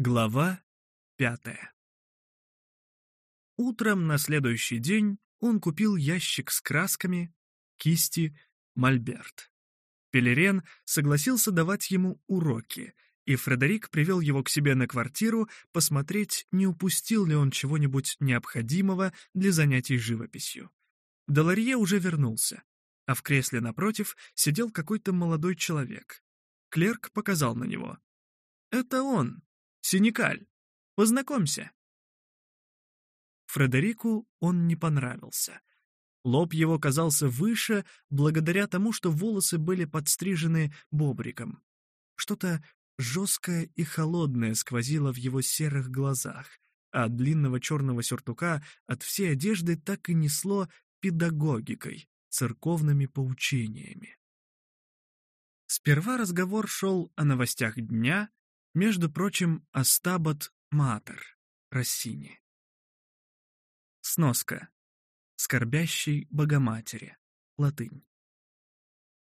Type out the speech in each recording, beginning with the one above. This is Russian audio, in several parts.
Глава пятая Утром на следующий день он купил ящик с красками, кисти, мольберт. Пелерен согласился давать ему уроки, и Фредерик привел его к себе на квартиру посмотреть, не упустил ли он чего-нибудь необходимого для занятий живописью. Доларье уже вернулся, а в кресле напротив сидел какой-то молодой человек. Клерк показал на него. «Это он, Синикаль, познакомься». Фредерику он не понравился. Лоб его казался выше благодаря тому, что волосы были подстрижены бобриком. Что-то жесткое и холодное сквозило в его серых глазах, а от длинного черного сюртука от всей одежды так и несло педагогикой, церковными поучениями. Сперва разговор шел о новостях дня, между прочим, Астабат Матер, Рассини. Сноска. Скорбящий Богоматери. Латынь.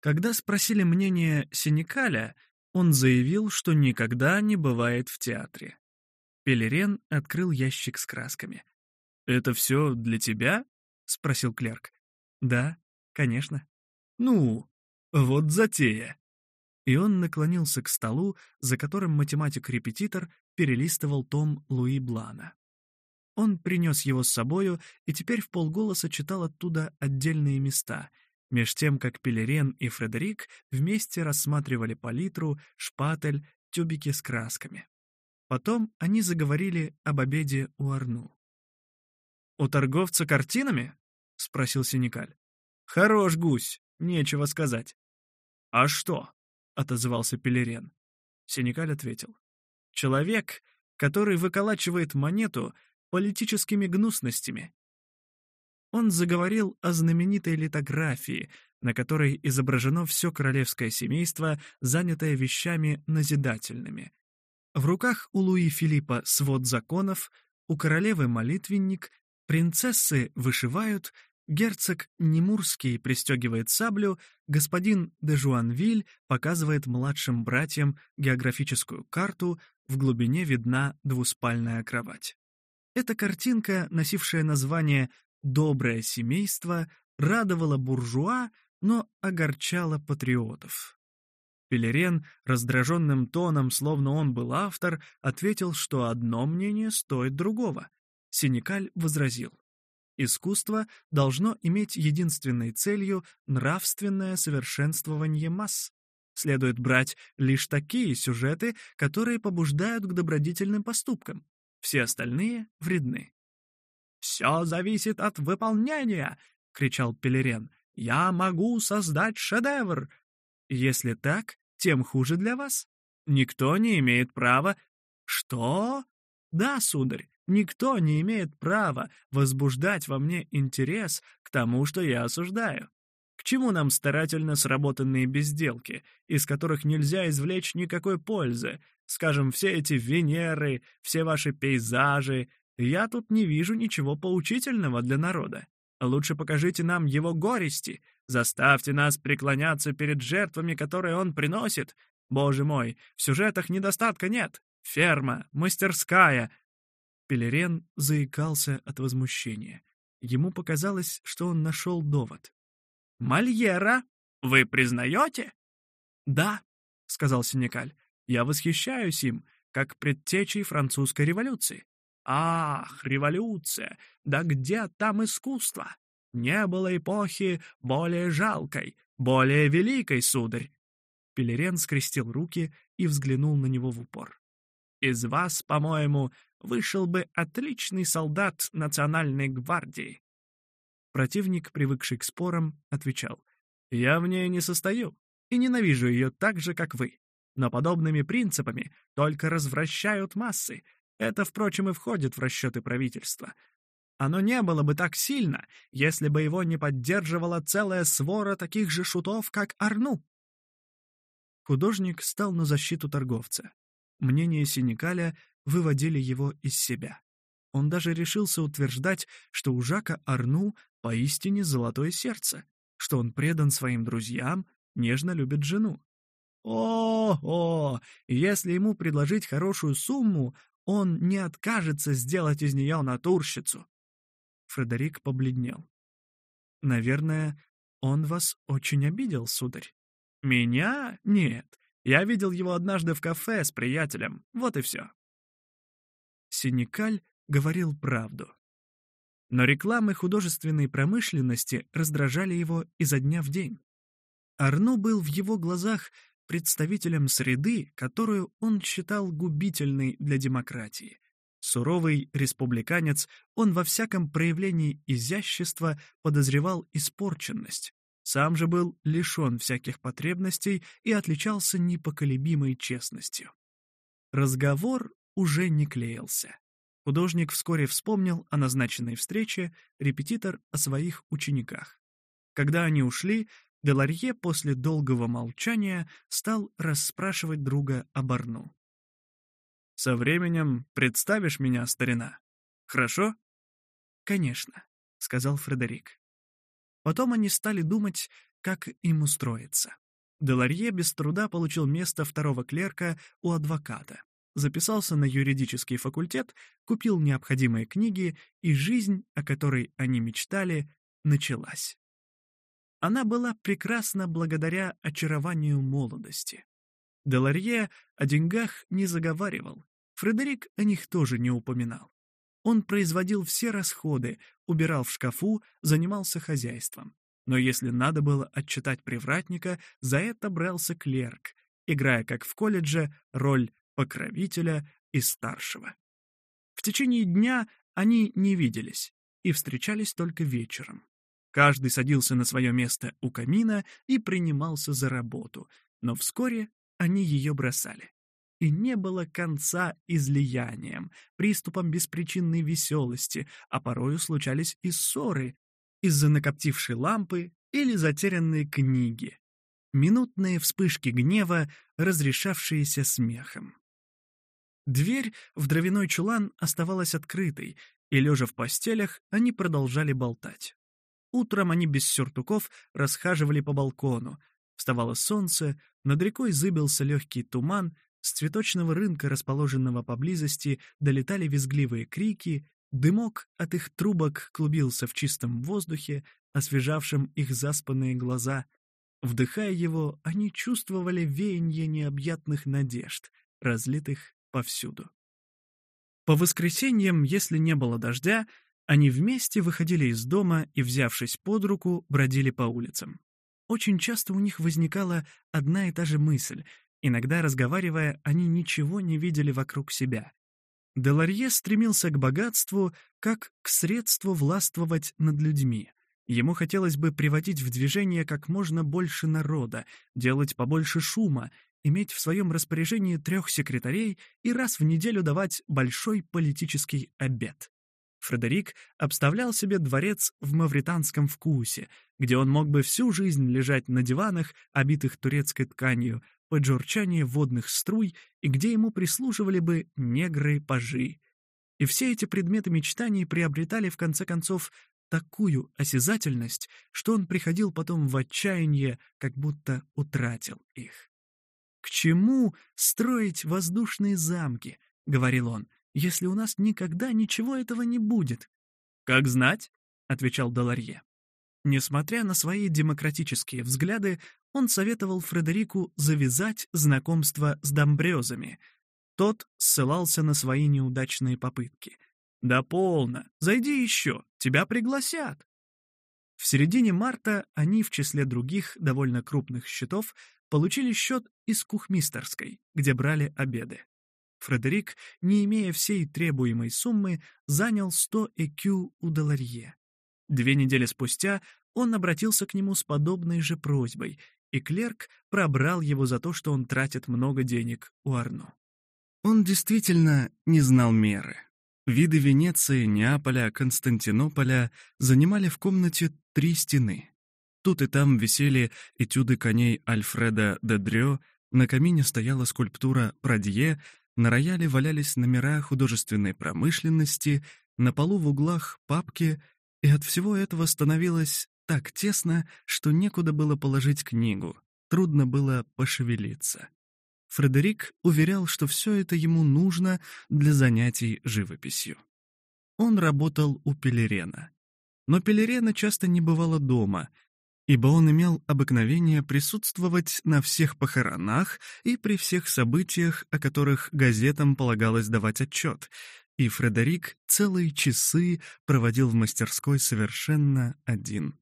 Когда спросили мнение Синекаля, он заявил, что никогда не бывает в театре. Пелерен открыл ящик с красками. «Это все для тебя?» — спросил клерк. «Да, конечно». «Ну, вот затея», и он наклонился к столу, за которым математик-репетитор перелистывал том Луи Блана. Он принес его с собою и теперь в полголоса читал оттуда отдельные места, меж тем, как Пелерен и Фредерик вместе рассматривали палитру, шпатель, тюбики с красками. Потом они заговорили об обеде у Арну. «У торговца картинами?» — спросил Синикаль. «Хорош гусь, нечего сказать». «А что?» отозвался Пелерен. Синекаль ответил. Человек, который выколачивает монету политическими гнусностями. Он заговорил о знаменитой литографии, на которой изображено все королевское семейство, занятое вещами назидательными. В руках у Луи Филиппа свод законов, у королевы молитвенник, принцессы вышивают — Герцог Немурский пристегивает саблю, господин де Жуанвиль показывает младшим братьям географическую карту, в глубине видна двуспальная кровать. Эта картинка, носившая название «Доброе семейство», радовала буржуа, но огорчала патриотов. Пелерен раздраженным тоном, словно он был автор, ответил, что одно мнение стоит другого. Синекаль возразил. Искусство должно иметь единственной целью нравственное совершенствование масс. Следует брать лишь такие сюжеты, которые побуждают к добродетельным поступкам. Все остальные вредны. «Все зависит от выполнения!» — кричал Пелерен. «Я могу создать шедевр!» «Если так, тем хуже для вас. Никто не имеет права...» «Что?» «Да, сударь, Никто не имеет права возбуждать во мне интерес к тому, что я осуждаю. К чему нам старательно сработанные безделки, из которых нельзя извлечь никакой пользы? Скажем, все эти Венеры, все ваши пейзажи. Я тут не вижу ничего поучительного для народа. Лучше покажите нам его горести, заставьте нас преклоняться перед жертвами, которые он приносит. Боже мой, в сюжетах недостатка нет. Ферма, мастерская, Пелерен заикался от возмущения. Ему показалось, что он нашел довод. «Мольера, вы признаете?» «Да», — сказал Синекаль, — «я восхищаюсь им, как предтечей французской революции. Ах, революция! Да где там искусство? Не было эпохи более жалкой, более великой, сударь!» Пелерен скрестил руки и взглянул на него в упор. «Из вас, по-моему, вышел бы отличный солдат Национальной гвардии. Противник, привыкший к спорам, отвечал, «Я в ней не состою и ненавижу ее так же, как вы. Но подобными принципами только развращают массы. Это, впрочем, и входит в расчеты правительства. Оно не было бы так сильно, если бы его не поддерживала целая свора таких же шутов, как Арну». Художник стал на защиту торговца. Мнение Синикаля выводили его из себя. Он даже решился утверждать, что у Жака Арну поистине золотое сердце, что он предан своим друзьям, нежно любит жену. О-о! Если ему предложить хорошую сумму, он не откажется сделать из нее натурщицу. Фредерик побледнел. «Наверное, он вас очень обидел, сударь». «Меня? Нет. Я видел его однажды в кафе с приятелем. Вот и все». Синекаль говорил правду. Но рекламы художественной промышленности раздражали его изо дня в день. Арно был в его глазах представителем среды, которую он считал губительной для демократии. Суровый республиканец, он во всяком проявлении изящества подозревал испорченность. Сам же был лишен всяких потребностей и отличался непоколебимой честностью. Разговор уже не клеился. Художник вскоре вспомнил о назначенной встрече репетитор о своих учениках. Когда они ушли, Деларье после долгого молчания стал расспрашивать друга о Барну. «Со временем представишь меня, старина. Хорошо?» «Конечно», — сказал Фредерик. Потом они стали думать, как им устроиться. Деларье без труда получил место второго клерка у адвоката записался на юридический факультет, купил необходимые книги, и жизнь, о которой они мечтали, началась. Она была прекрасна благодаря очарованию молодости. Деларье о деньгах не заговаривал, Фредерик о них тоже не упоминал. Он производил все расходы, убирал в шкафу, занимался хозяйством. Но если надо было отчитать привратника, за это брался клерк, играя, как в колледже, роль покровителя и старшего. В течение дня они не виделись и встречались только вечером. Каждый садился на свое место у камина и принимался за работу, но вскоре они ее бросали. И не было конца излияниям, приступам беспричинной веселости, а порою случались и ссоры из-за накоптившей лампы или затерянной книги. Минутные вспышки гнева, разрешавшиеся смехом. Дверь в дровяной чулан оставалась открытой, и, лежа в постелях, они продолжали болтать. Утром они без сюртуков расхаживали по балкону. Вставало солнце, над рекой зыбился легкий туман, с цветочного рынка, расположенного поблизости, долетали визгливые крики, дымок от их трубок клубился в чистом воздухе, освежавшем их заспанные глаза. Вдыхая его, они чувствовали веяние необъятных надежд, разлитых повсюду. По воскресеньям, если не было дождя, они вместе выходили из дома и, взявшись под руку, бродили по улицам. Очень часто у них возникала одна и та же мысль. Иногда, разговаривая, они ничего не видели вокруг себя. Деларье стремился к богатству как к средству властвовать над людьми. Ему хотелось бы приводить в движение как можно больше народа, делать побольше шума, иметь в своем распоряжении трех секретарей и раз в неделю давать большой политический обед. Фредерик обставлял себе дворец в мавританском вкусе, где он мог бы всю жизнь лежать на диванах, обитых турецкой тканью, под журчание водных струй и где ему прислуживали бы негры-пажи. И все эти предметы мечтаний приобретали, в конце концов, такую осязательность, что он приходил потом в отчаяние, как будто утратил их. «К чему строить воздушные замки?» — говорил он. «Если у нас никогда ничего этого не будет». «Как знать?» — отвечал Доларье. Несмотря на свои демократические взгляды, он советовал Фредерику завязать знакомство с домбрёзами. Тот ссылался на свои неудачные попытки. «Да полно! Зайди еще! Тебя пригласят!» В середине марта они, в числе других довольно крупных счетов, получили счет из кухмистерской, где брали обеды. Фредерик, не имея всей требуемой суммы, занял 100 ЭКЮ у Доларье. Две недели спустя он обратился к нему с подобной же просьбой, и клерк пробрал его за то, что он тратит много денег у Арно. Он действительно не знал меры. Виды Венеции, Неаполя, Константинополя занимали в комнате три стены. Тут и там висели этюды коней Альфреда Дедрё, на камине стояла скульптура «Прадье», на рояле валялись номера художественной промышленности, на полу в углах папки, и от всего этого становилось так тесно, что некуда было положить книгу, трудно было пошевелиться. Фредерик уверял, что все это ему нужно для занятий живописью. Он работал у Пелерена. Но Пелерена часто не бывало дома — ибо он имел обыкновение присутствовать на всех похоронах и при всех событиях, о которых газетам полагалось давать отчет, и Фредерик целые часы проводил в мастерской совершенно один.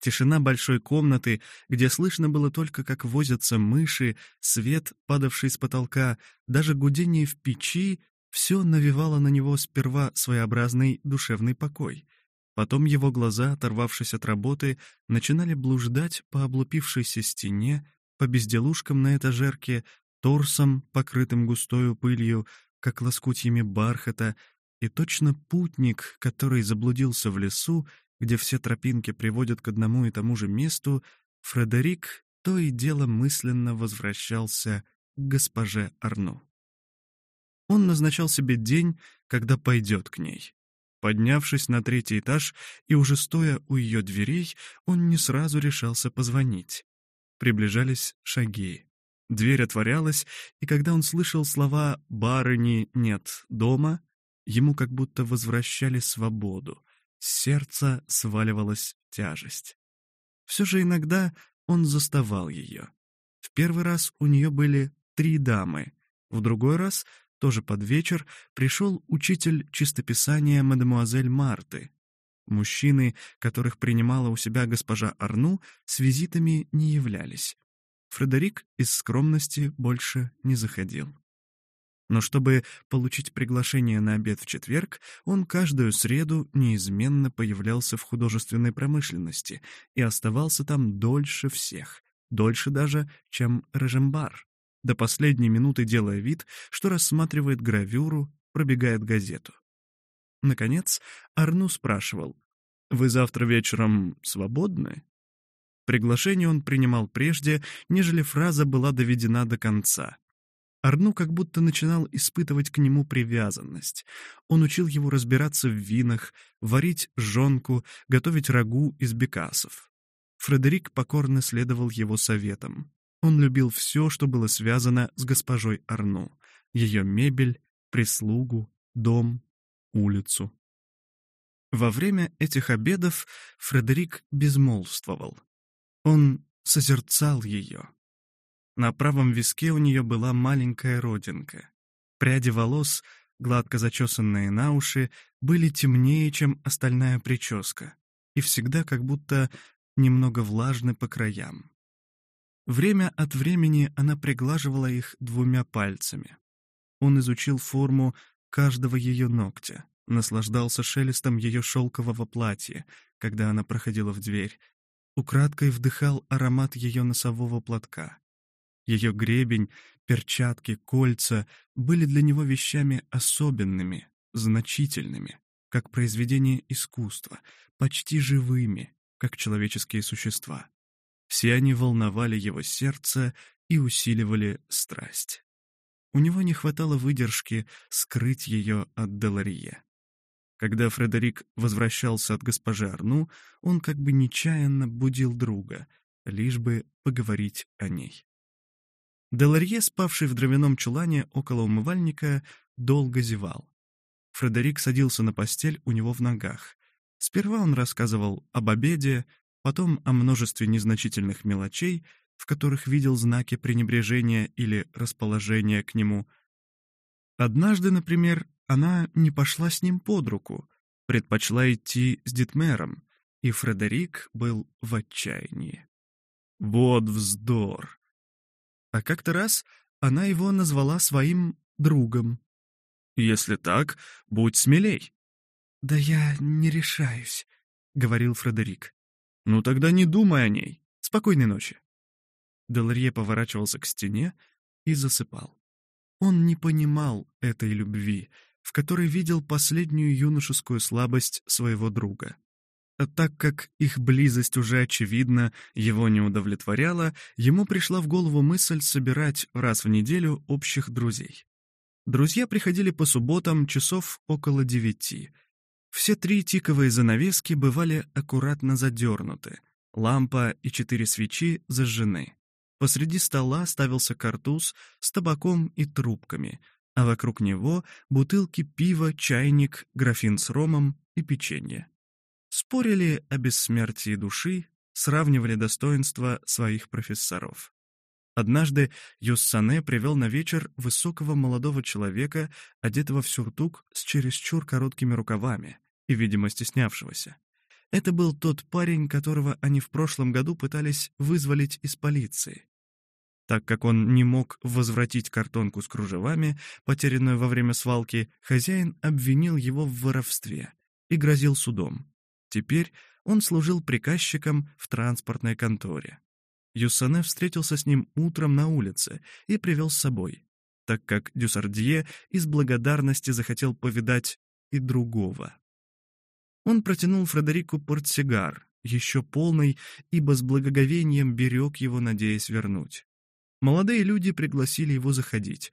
Тишина большой комнаты, где слышно было только, как возятся мыши, свет, падавший с потолка, даже гудение в печи, все навевало на него сперва своеобразный душевный покой — Потом его глаза, оторвавшись от работы, начинали блуждать по облупившейся стене, по безделушкам на этажерке, торсом, покрытым густою пылью, как лоскутьями бархата, и точно путник, который заблудился в лесу, где все тропинки приводят к одному и тому же месту, Фредерик то и дело мысленно возвращался к госпоже Арну. Он назначал себе день, когда пойдет к ней. Поднявшись на третий этаж и уже стоя у ее дверей, он не сразу решался позвонить. Приближались шаги. Дверь отворялась, и когда он слышал слова «барыни нет дома», ему как будто возвращали свободу, с сердца сваливалась тяжесть. Все же иногда он заставал ее. В первый раз у нее были три дамы, в другой раз тоже под вечер пришел учитель чистописания мадемуазель Марты. Мужчины, которых принимала у себя госпожа Арну, с визитами не являлись. Фредерик из скромности больше не заходил. Но чтобы получить приглашение на обед в четверг, он каждую среду неизменно появлялся в художественной промышленности и оставался там дольше всех, дольше даже, чем Рожембар до последней минуты делая вид, что рассматривает гравюру, пробегает газету. Наконец, Арну спрашивал, «Вы завтра вечером свободны?» Приглашение он принимал прежде, нежели фраза была доведена до конца. Арну как будто начинал испытывать к нему привязанность. Он учил его разбираться в винах, варить жонку, готовить рагу из бекасов. Фредерик покорно следовал его советам. Он любил все, что было связано с госпожой Арно, ее мебель, прислугу, дом, улицу. Во время этих обедов Фредерик безмолвствовал. Он созерцал ее. На правом виске у нее была маленькая родинка. Пряди волос, гладко зачесанные на уши, были темнее, чем остальная прическа, и всегда как будто немного влажны по краям. Время от времени она приглаживала их двумя пальцами. Он изучил форму каждого ее ногтя, наслаждался шелестом ее шелкового платья, когда она проходила в дверь, украдкой вдыхал аромат ее носового платка. Ее гребень, перчатки, кольца были для него вещами особенными, значительными, как произведение искусства, почти живыми, как человеческие существа. Все они волновали его сердце и усиливали страсть. У него не хватало выдержки скрыть ее от Деларье. Когда Фредерик возвращался от госпожи Арну, он как бы нечаянно будил друга, лишь бы поговорить о ней. Деларье, спавший в дровяном чулане около умывальника, долго зевал. Фредерик садился на постель у него в ногах. Сперва он рассказывал об обеде, потом о множестве незначительных мелочей, в которых видел знаки пренебрежения или расположения к нему. Однажды, например, она не пошла с ним под руку, предпочла идти с Дитмером, и Фредерик был в отчаянии. Вот вздор! А как-то раз она его назвала своим другом. «Если так, будь смелей». «Да я не решаюсь», — говорил Фредерик. «Ну тогда не думай о ней. Спокойной ночи». Деларье поворачивался к стене и засыпал. Он не понимал этой любви, в которой видел последнюю юношескую слабость своего друга. А так как их близость уже очевидна, его не удовлетворяла, ему пришла в голову мысль собирать раз в неделю общих друзей. Друзья приходили по субботам часов около девяти — все три тиковые занавески бывали аккуратно задернуты, лампа и четыре свечи зажжены. Посреди стола ставился картуз с табаком и трубками, а вокруг него бутылки пива, чайник, графин с ромом и печенье. Спорили о бессмертии души, сравнивали достоинства своих профессоров. Однажды Юссане привел на вечер высокого молодого человека, одетого в сюртук с чересчур короткими рукавами, и, видимо, стеснявшегося. Это был тот парень, которого они в прошлом году пытались вызволить из полиции. Так как он не мог возвратить картонку с кружевами, потерянную во время свалки, хозяин обвинил его в воровстве и грозил судом. Теперь он служил приказчиком в транспортной конторе. Юссане встретился с ним утром на улице и привел с собой, так как Дюсардье из благодарности захотел повидать и другого. Он протянул Фредерику портсигар, еще полный, ибо с благоговением берег его, надеясь вернуть. Молодые люди пригласили его заходить.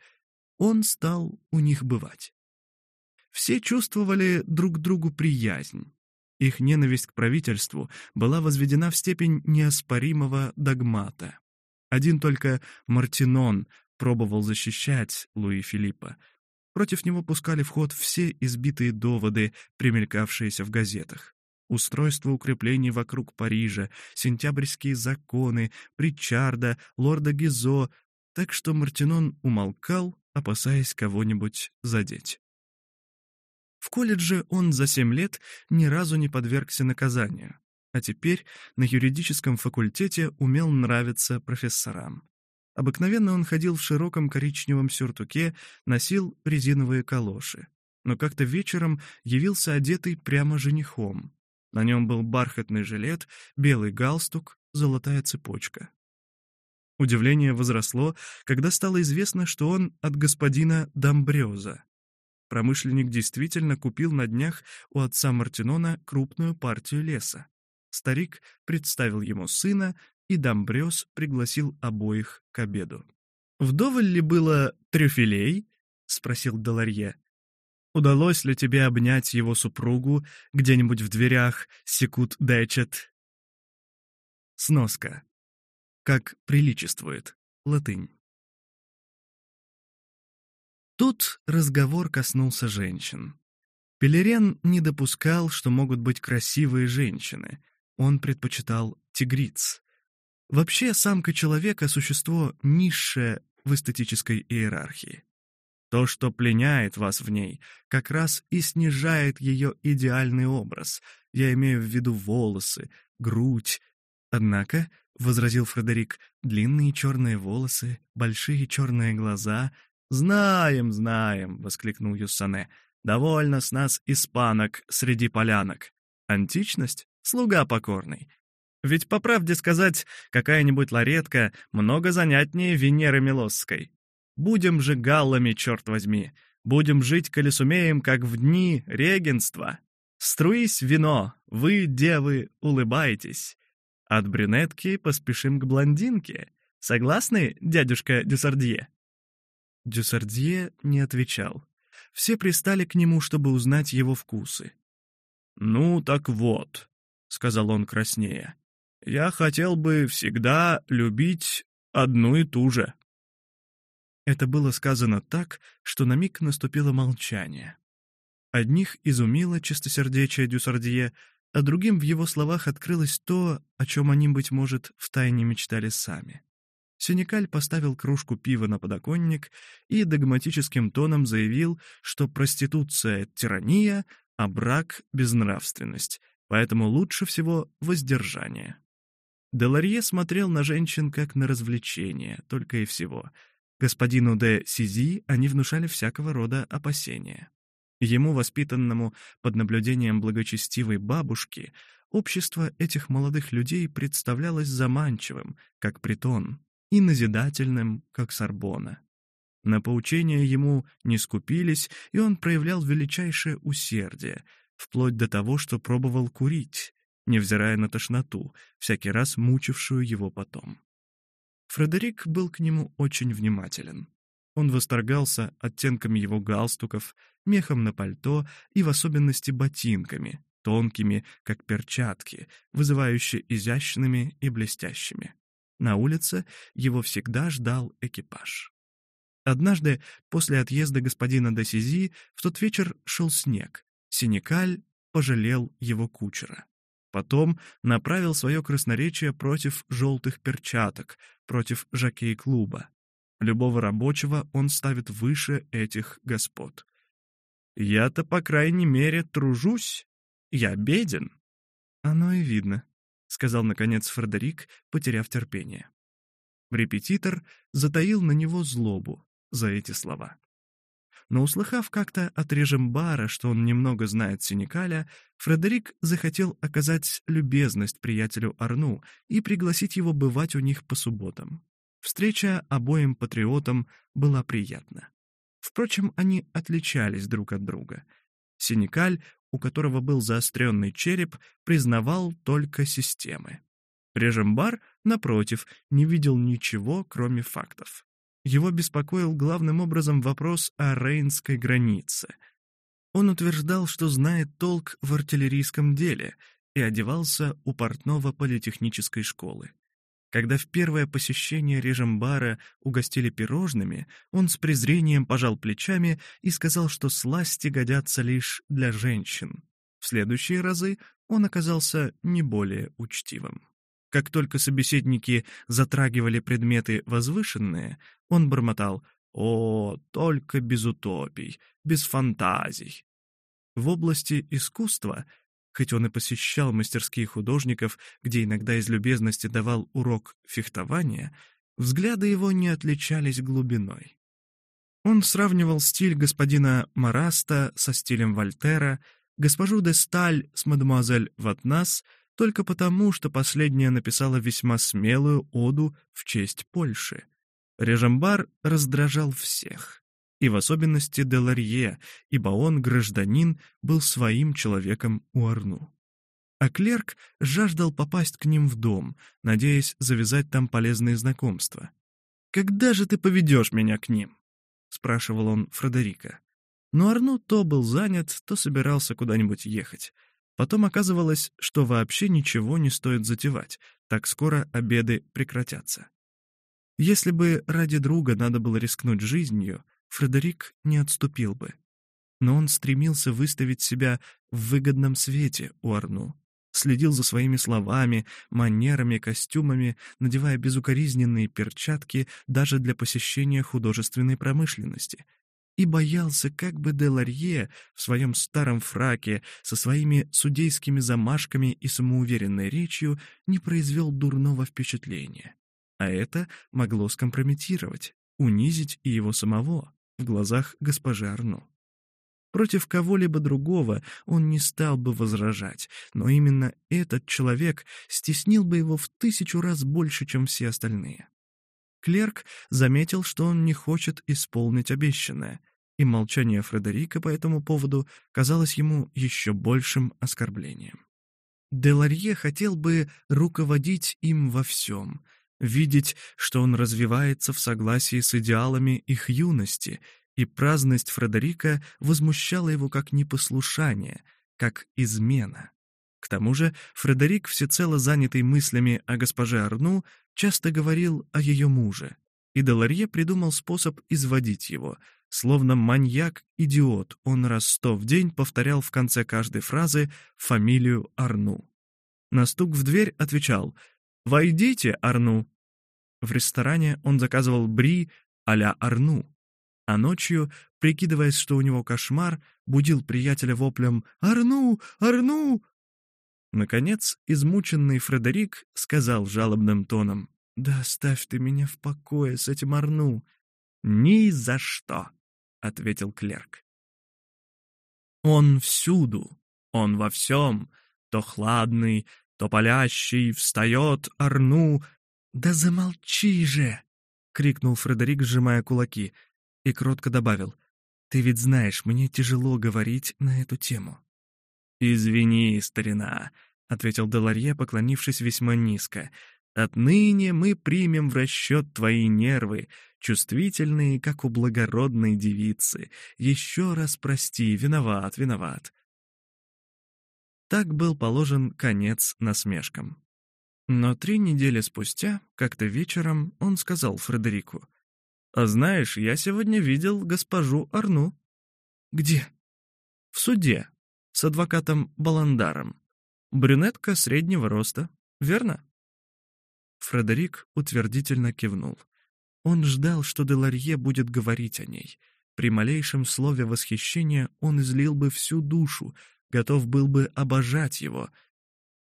Он стал у них бывать. Все чувствовали друг другу приязнь. Их ненависть к правительству была возведена в степень неоспоримого догмата. Один только Мартинон пробовал защищать Луи Филиппа — Против него пускали в ход все избитые доводы, примелькавшиеся в газетах. Устройство укреплений вокруг Парижа, сентябрьские законы, Причарда, лорда Гизо, так что Мартинон умолкал, опасаясь кого-нибудь задеть. В колледже он за семь лет ни разу не подвергся наказанию, а теперь на юридическом факультете умел нравиться профессорам. Обыкновенно он ходил в широком коричневом сюртуке, носил резиновые калоши. Но как-то вечером явился одетый прямо женихом. На нем был бархатный жилет, белый галстук, золотая цепочка. Удивление возросло, когда стало известно, что он от господина Домбрёза. Промышленник действительно купил на днях у отца Мартинона крупную партию леса. Старик представил ему сына, и Домбрёс пригласил обоих к обеду. «Вдоволь ли было трюфелей?» — спросил Доларье. «Удалось ли тебе обнять его супругу где-нибудь в дверях, секут дечет?» Сноска. Как приличествует. Латынь. Тут разговор коснулся женщин. Пелерен не допускал, что могут быть красивые женщины. Он предпочитал тигриц. Вообще самка человека — существо низшее в эстетической иерархии. То, что пленяет вас в ней, как раз и снижает ее идеальный образ. Я имею в виду волосы, грудь. Однако, — возразил Фредерик, — длинные черные волосы, большие черные глаза. «Знаем, знаем!» — воскликнул Юссане. «Довольно с нас испанок среди полянок. Античность — слуга покорный. Ведь, по правде сказать, какая-нибудь ларетка много занятнее Венеры Милосской. Будем же галлами, черт возьми. Будем жить, коли сумеем, как в дни регенства. Струись вино, вы, девы, улыбайтесь. От брюнетки поспешим к блондинке. Согласны, дядюшка Дюсардье?» Дюсардье не отвечал. Все пристали к нему, чтобы узнать его вкусы. «Ну, так вот», — сказал он краснея я хотел бы всегда любить одну и ту же». Это было сказано так, что на миг наступило молчание. Одних изумило чистосердечие Дюсардье, а другим в его словах открылось то, о чем они, быть может, втайне мечтали сами. Синекаль поставил кружку пива на подоконник и догматическим тоном заявил, что проституция — тирания, а брак — безнравственность, поэтому лучше всего воздержание. Деларье смотрел на женщин как на развлечение, только и всего. Господину де Сизи они внушали всякого рода опасения. Ему, воспитанному под наблюдением благочестивой бабушки, общество этих молодых людей представлялось заманчивым, как притон, и назидательным, как Сорбона. На поучение ему не скупились, и он проявлял величайшее усердие, вплоть до того, что пробовал курить невзирая на тошноту, всякий раз мучившую его потом. Фредерик был к нему очень внимателен. Он восторгался оттенками его галстуков, мехом на пальто и в особенности ботинками, тонкими, как перчатки, вызывающе изящными и блестящими. На улице его всегда ждал экипаж. Однажды, после отъезда господина Досизи, в тот вечер шел снег. Синекаль пожалел его кучера. Потом направил свое красноречие против желтых перчаток, против жакей клуба. Любого рабочего он ставит выше этих господ. «Я-то, по крайней мере, тружусь. Я беден». «Оно и видно», — сказал, наконец, Фредерик, потеряв терпение. Репетитор затаил на него злобу за эти слова. Но услыхав как-то от бара, что он немного знает Синикаля, Фредерик захотел оказать любезность приятелю Арну и пригласить его бывать у них по субботам. Встреча обоим патриотам была приятна. Впрочем, они отличались друг от друга. Синикаль, у которого был заостренный череп, признавал только системы. Режимбар, напротив, не видел ничего, кроме фактов. Его беспокоил главным образом вопрос о Рейнской границе. Он утверждал, что знает толк в артиллерийском деле и одевался у портного политехнической школы. Когда в первое посещение режимбара угостили пирожными, он с презрением пожал плечами и сказал, что сласти годятся лишь для женщин. В следующие разы он оказался не более учтивым. Как только собеседники затрагивали предметы возвышенные, он бормотал «О, только без утопий, без фантазий». В области искусства, хоть он и посещал мастерские художников, где иногда из любезности давал урок фехтования, взгляды его не отличались глубиной. Он сравнивал стиль господина Мараста со стилем Вольтера, госпожу де Сталь с мадемуазель Ватнас — только потому, что последняя написала весьма смелую оду в честь Польши. Режамбар раздражал всех, и в особенности Деларье, ибо он, гражданин, был своим человеком у Арну. А клерк жаждал попасть к ним в дом, надеясь завязать там полезные знакомства. «Когда же ты поведешь меня к ним?» — спрашивал он Фредерика. Но Арну то был занят, то собирался куда-нибудь ехать. Потом оказывалось, что вообще ничего не стоит затевать, так скоро обеды прекратятся. Если бы ради друга надо было рискнуть жизнью, Фредерик не отступил бы. Но он стремился выставить себя в выгодном свете у Арну, следил за своими словами, манерами, костюмами, надевая безукоризненные перчатки даже для посещения художественной промышленности — и боялся, как бы Деларье в своем старом фраке со своими судейскими замашками и самоуверенной речью не произвел дурного впечатления. А это могло скомпрометировать, унизить и его самого в глазах госпожи Арну. Против кого-либо другого он не стал бы возражать, но именно этот человек стеснил бы его в тысячу раз больше, чем все остальные. Клерк заметил, что он не хочет исполнить обещанное, и молчание Фредерика по этому поводу казалось ему еще большим оскорблением. Деларье хотел бы руководить им во всем, видеть, что он развивается в согласии с идеалами их юности, и праздность Фредерика возмущала его как непослушание, как измена. К тому же Фредерик, всецело занятый мыслями о госпоже Арну, часто говорил о ее муже, и Деларье придумал способ изводить его. Словно маньяк-идиот, он раз сто в день повторял в конце каждой фразы фамилию Арну. На стук в дверь отвечал «Войдите, Арну!». В ресторане он заказывал бри а-ля Арну, а ночью, прикидываясь, что у него кошмар, будил приятеля воплем «Арну! Арну!» Наконец, измученный Фредерик сказал жалобным тоном. «Да оставь ты меня в покое с этим Арну!» «Ни за что!» — ответил клерк. «Он всюду, он во всем, то хладный, то палящий, встает Арну...» «Да замолчи же!» — крикнул Фредерик, сжимая кулаки, и кротко добавил. «Ты ведь знаешь, мне тяжело говорить на эту тему». «Извини, старина», — ответил Деларье, поклонившись весьма низко. «Отныне мы примем в расчет твои нервы, чувствительные, как у благородной девицы. Еще раз прости, виноват, виноват». Так был положен конец насмешкам. Но три недели спустя, как-то вечером, он сказал Фредерику. «А знаешь, я сегодня видел госпожу Арну». «Где?» «В суде, с адвокатом Баландаром. Брюнетка среднего роста, верно?» Фредерик утвердительно кивнул. Он ждал, что Деларье будет говорить о ней. При малейшем слове восхищения он излил бы всю душу, готов был бы обожать его.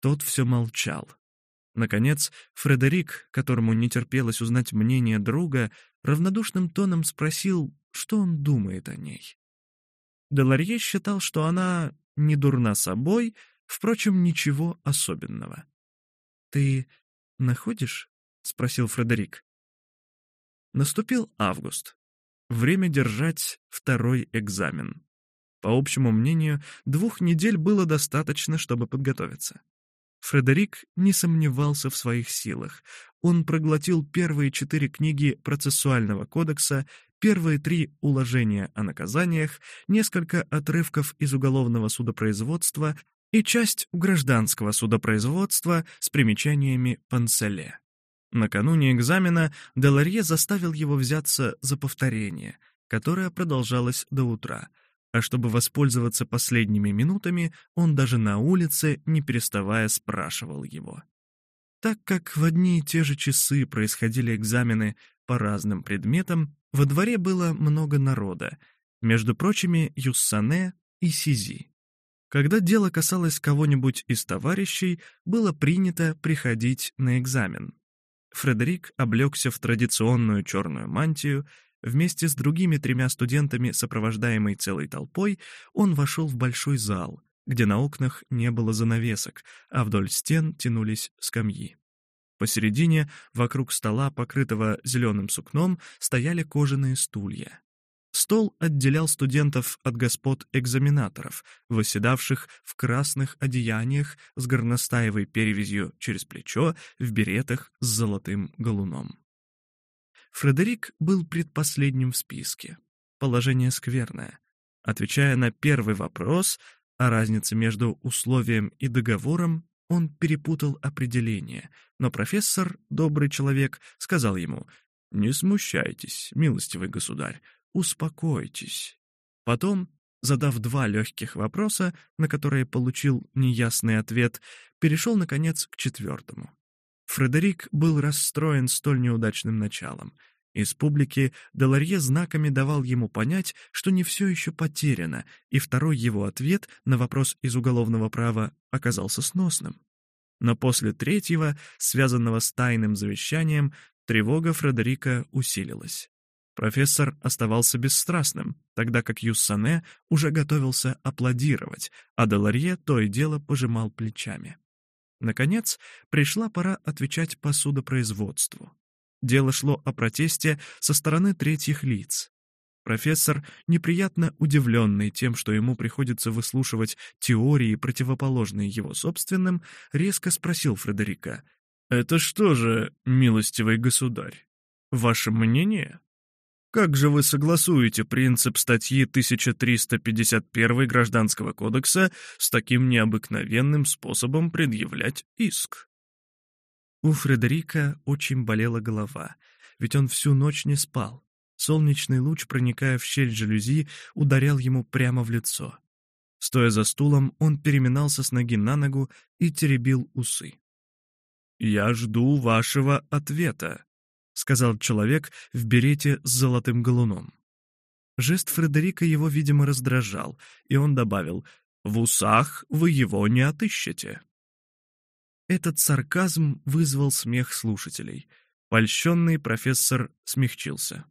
Тот все молчал. Наконец, Фредерик, которому не терпелось узнать мнение друга, равнодушным тоном спросил, что он думает о ней. Деларье считал, что она не дурна собой, впрочем, ничего особенного. «Ты находишь?» — спросил Фредерик. Наступил август. Время держать второй экзамен. По общему мнению, двух недель было достаточно, чтобы подготовиться. Фредерик не сомневался в своих силах. Он проглотил первые четыре книги процессуального кодекса Первые три уложения о наказаниях, несколько отрывков из уголовного судопроизводства и часть гражданского судопроизводства с примечаниями Панцеле. Накануне экзамена Деларье заставил его взяться за повторение, которое продолжалось до утра, а чтобы воспользоваться последними минутами, он даже на улице, не переставая, спрашивал его. Так как в одни и те же часы происходили экзамены по разным предметам, во дворе было много народа, между прочими Юссане и Сизи. Когда дело касалось кого-нибудь из товарищей, было принято приходить на экзамен. Фредерик облегся в традиционную черную мантию, вместе с другими тремя студентами, сопровождаемой целой толпой, он вошел в большой зал — где на окнах не было занавесок, а вдоль стен тянулись скамьи. Посередине, вокруг стола, покрытого зеленым сукном, стояли кожаные стулья. Стол отделял студентов от господ-экзаменаторов, восседавших в красных одеяниях с горностаевой перевязью через плечо, в беретах с золотым галуном. Фредерик был предпоследним в списке. Положение скверное. Отвечая на первый вопрос, а О разнице между условием и договором он перепутал определение, но профессор, добрый человек, сказал ему «Не смущайтесь, милостивый государь, успокойтесь». Потом, задав два легких вопроса, на которые получил неясный ответ, перешел, наконец, к четвертому. Фредерик был расстроен столь неудачным началом — из публики Деларье знаками давал ему понять, что не все еще потеряно, и второй его ответ на вопрос из уголовного права оказался сносным. Но после третьего, связанного с тайным завещанием, тревога Фредерика усилилась. Профессор оставался бесстрастным, тогда как Юссане уже готовился аплодировать, а Деларье то и дело пожимал плечами. Наконец, пришла пора отвечать по судопроизводству. Дело шло о протесте со стороны третьих лиц. Профессор, неприятно удивленный тем, что ему приходится выслушивать теории, противоположные его собственным, резко спросил Фредерика. «Это что же, милостивый государь, ваше мнение?» Как же вы согласуете принцип статьи 1351 Гражданского кодекса с таким необыкновенным способом предъявлять иск? У Фредерика очень болела голова, ведь он всю ночь не спал. Солнечный луч, проникая в щель жалюзи, ударял ему прямо в лицо. Стоя за стулом, он переминался с ноги на ногу и теребил усы. «Я жду вашего ответа», — сказал человек в берете с золотым галуном. Жест Фредерика его, видимо, раздражал, и он добавил, «В усах вы его не отыщете». Этот сарказм вызвал смех слушателей. Польщенный профессор смягчился.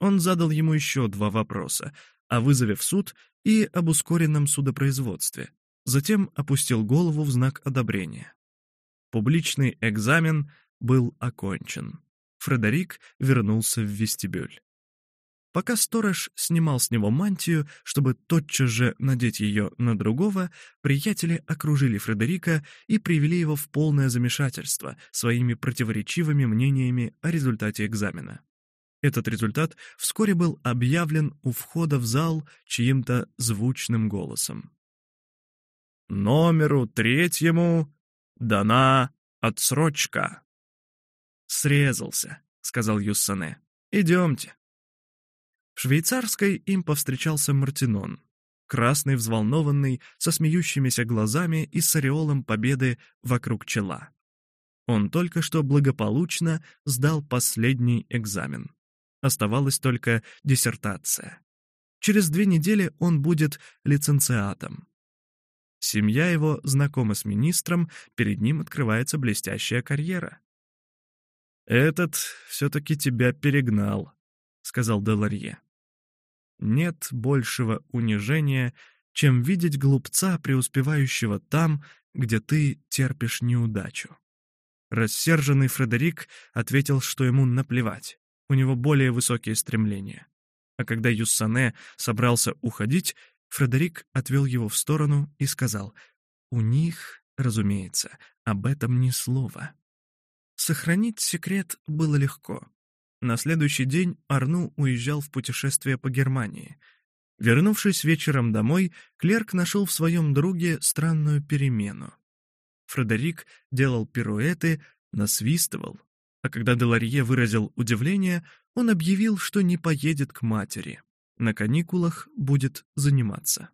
Он задал ему еще два вопроса о вызове в суд и об ускоренном судопроизводстве. Затем опустил голову в знак одобрения. Публичный экзамен был окончен. Фредерик вернулся в вестибюль. Пока сторож снимал с него мантию, чтобы тотчас же надеть ее на другого, приятели окружили Фредерика и привели его в полное замешательство своими противоречивыми мнениями о результате экзамена. Этот результат вскоре был объявлен у входа в зал чьим-то звучным голосом. «Номеру третьему дана отсрочка». «Срезался», — сказал Юссане. «Идемте». В швейцарской им повстречался Мартинон, красный, взволнованный, со смеющимися глазами и с ореолом победы вокруг чела. Он только что благополучно сдал последний экзамен. Оставалась только диссертация. Через две недели он будет лицензиатом. Семья его знакома с министром, перед ним открывается блестящая карьера. «Этот все-таки тебя перегнал», — сказал Деларье. Нет большего унижения, чем видеть глупца, преуспевающего там, где ты терпишь неудачу. Рассерженный Фредерик ответил, что ему наплевать, у него более высокие стремления. А когда Юссане собрался уходить, Фредерик отвел его в сторону и сказал, «У них, разумеется, об этом ни слова». Сохранить секрет было легко. На следующий день Арну уезжал в путешествие по Германии. Вернувшись вечером домой, клерк нашел в своем друге странную перемену. Фредерик делал пируэты, насвистывал, а когда Деларье выразил удивление, он объявил, что не поедет к матери, на каникулах будет заниматься.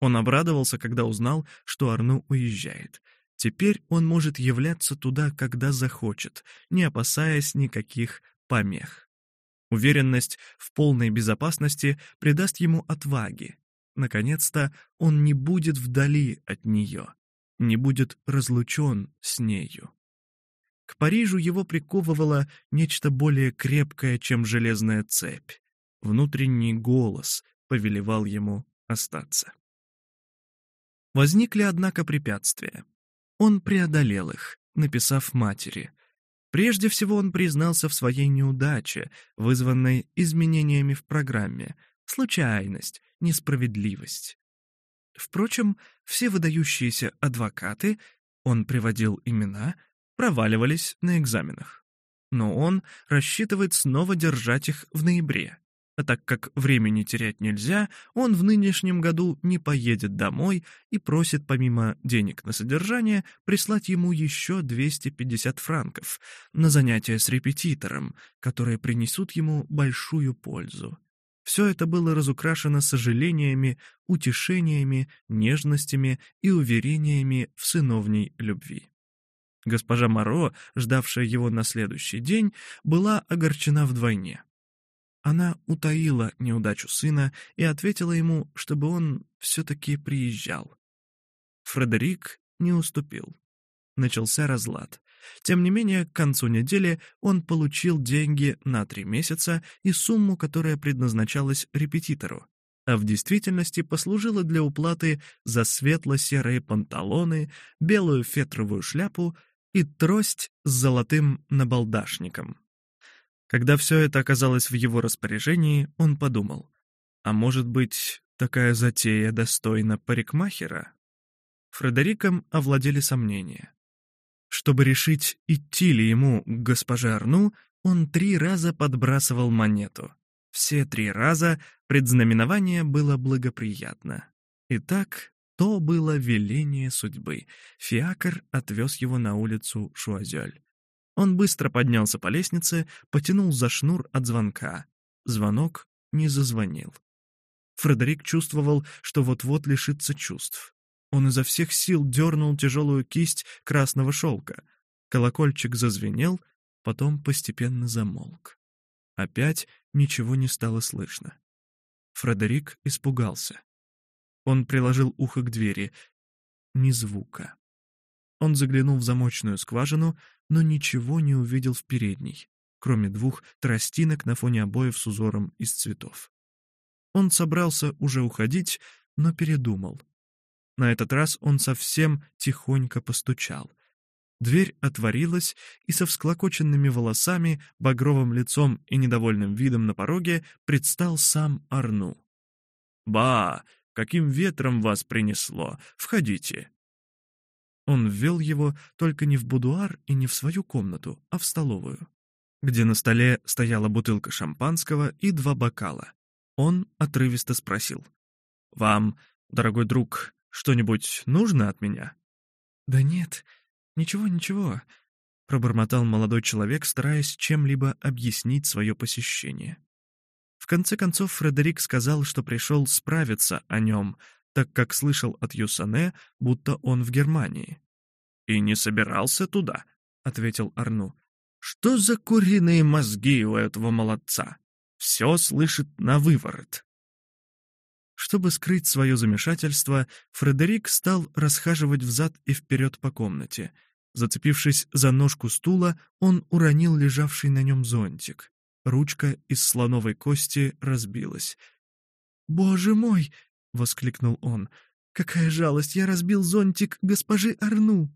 Он обрадовался, когда узнал, что Арну уезжает. Теперь он может являться туда, когда захочет, не опасаясь никаких помех. Уверенность в полной безопасности придаст ему отваги. Наконец-то он не будет вдали от нее, не будет разлучен с нею. К Парижу его приковывало нечто более крепкое, чем железная цепь. Внутренний голос повелевал ему остаться. Возникли, однако, препятствия. Он преодолел их, написав матери — Прежде всего он признался в своей неудаче, вызванной изменениями в программе, случайность, несправедливость. Впрочем, все выдающиеся адвокаты, он приводил имена, проваливались на экзаменах. Но он рассчитывает снова держать их в ноябре. А так как времени терять нельзя, он в нынешнем году не поедет домой и просит помимо денег на содержание прислать ему еще 250 франков на занятия с репетитором, которые принесут ему большую пользу. Все это было разукрашено сожалениями, утешениями, нежностями и уверениями в сыновней любви. Госпожа Моро, ждавшая его на следующий день, была огорчена вдвойне. Она утаила неудачу сына и ответила ему, чтобы он все-таки приезжал. Фредерик не уступил. Начался разлад. Тем не менее, к концу недели он получил деньги на три месяца и сумму, которая предназначалась репетитору, а в действительности послужила для уплаты за светло-серые панталоны, белую фетровую шляпу и трость с золотым набалдашником. Когда все это оказалось в его распоряжении, он подумал, а может быть, такая затея достойна парикмахера? Фредериком овладели сомнения. Чтобы решить, идти ли ему к госпоже Арну, он три раза подбрасывал монету. Все три раза предзнаменование было благоприятно. Итак, то было веление судьбы. Фиакр отвез его на улицу Шуазель. Он быстро поднялся по лестнице, потянул за шнур от звонка. Звонок не зазвонил. Фредерик чувствовал, что вот-вот лишится чувств. Он изо всех сил дернул тяжелую кисть красного шелка. Колокольчик зазвенел, потом постепенно замолк. Опять ничего не стало слышно. Фредерик испугался. Он приложил ухо к двери. Ни звука. Он заглянул в замочную скважину, но ничего не увидел в передней, кроме двух тростинок на фоне обоев с узором из цветов. Он собрался уже уходить, но передумал. На этот раз он совсем тихонько постучал. Дверь отворилась, и со всклокоченными волосами, багровым лицом и недовольным видом на пороге предстал сам Арну. «Ба, каким ветром вас принесло! Входите!» Он ввел его только не в будуар и не в свою комнату, а в столовую, где на столе стояла бутылка шампанского и два бокала. Он отрывисто спросил. «Вам, дорогой друг, что-нибудь нужно от меня?» «Да нет, ничего, ничего», — пробормотал молодой человек, стараясь чем-либо объяснить свое посещение. В конце концов, Фредерик сказал, что пришел справиться о нем — так как слышал от Юсане, будто он в Германии. «И не собирался туда», — ответил Арну. «Что за куриные мозги у этого молодца? Все слышит на выворот». Чтобы скрыть свое замешательство, Фредерик стал расхаживать взад и вперед по комнате. Зацепившись за ножку стула, он уронил лежавший на нем зонтик. Ручка из слоновой кости разбилась. «Боже мой!» — воскликнул он. «Какая жалость! Я разбил зонтик госпожи Арну!»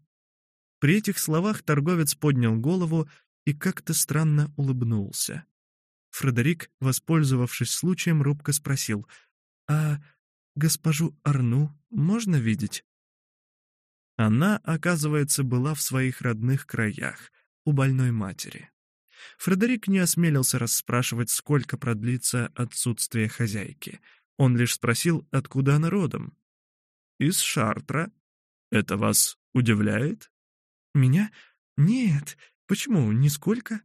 При этих словах торговец поднял голову и как-то странно улыбнулся. Фредерик, воспользовавшись случаем, робко спросил, «А госпожу Арну можно видеть?» Она, оказывается, была в своих родных краях, у больной матери. Фредерик не осмелился расспрашивать, сколько продлится отсутствие хозяйки — он лишь спросил, откуда она родом. «Из Шартра. Это вас удивляет?» «Меня? Нет. Почему? Нисколько?»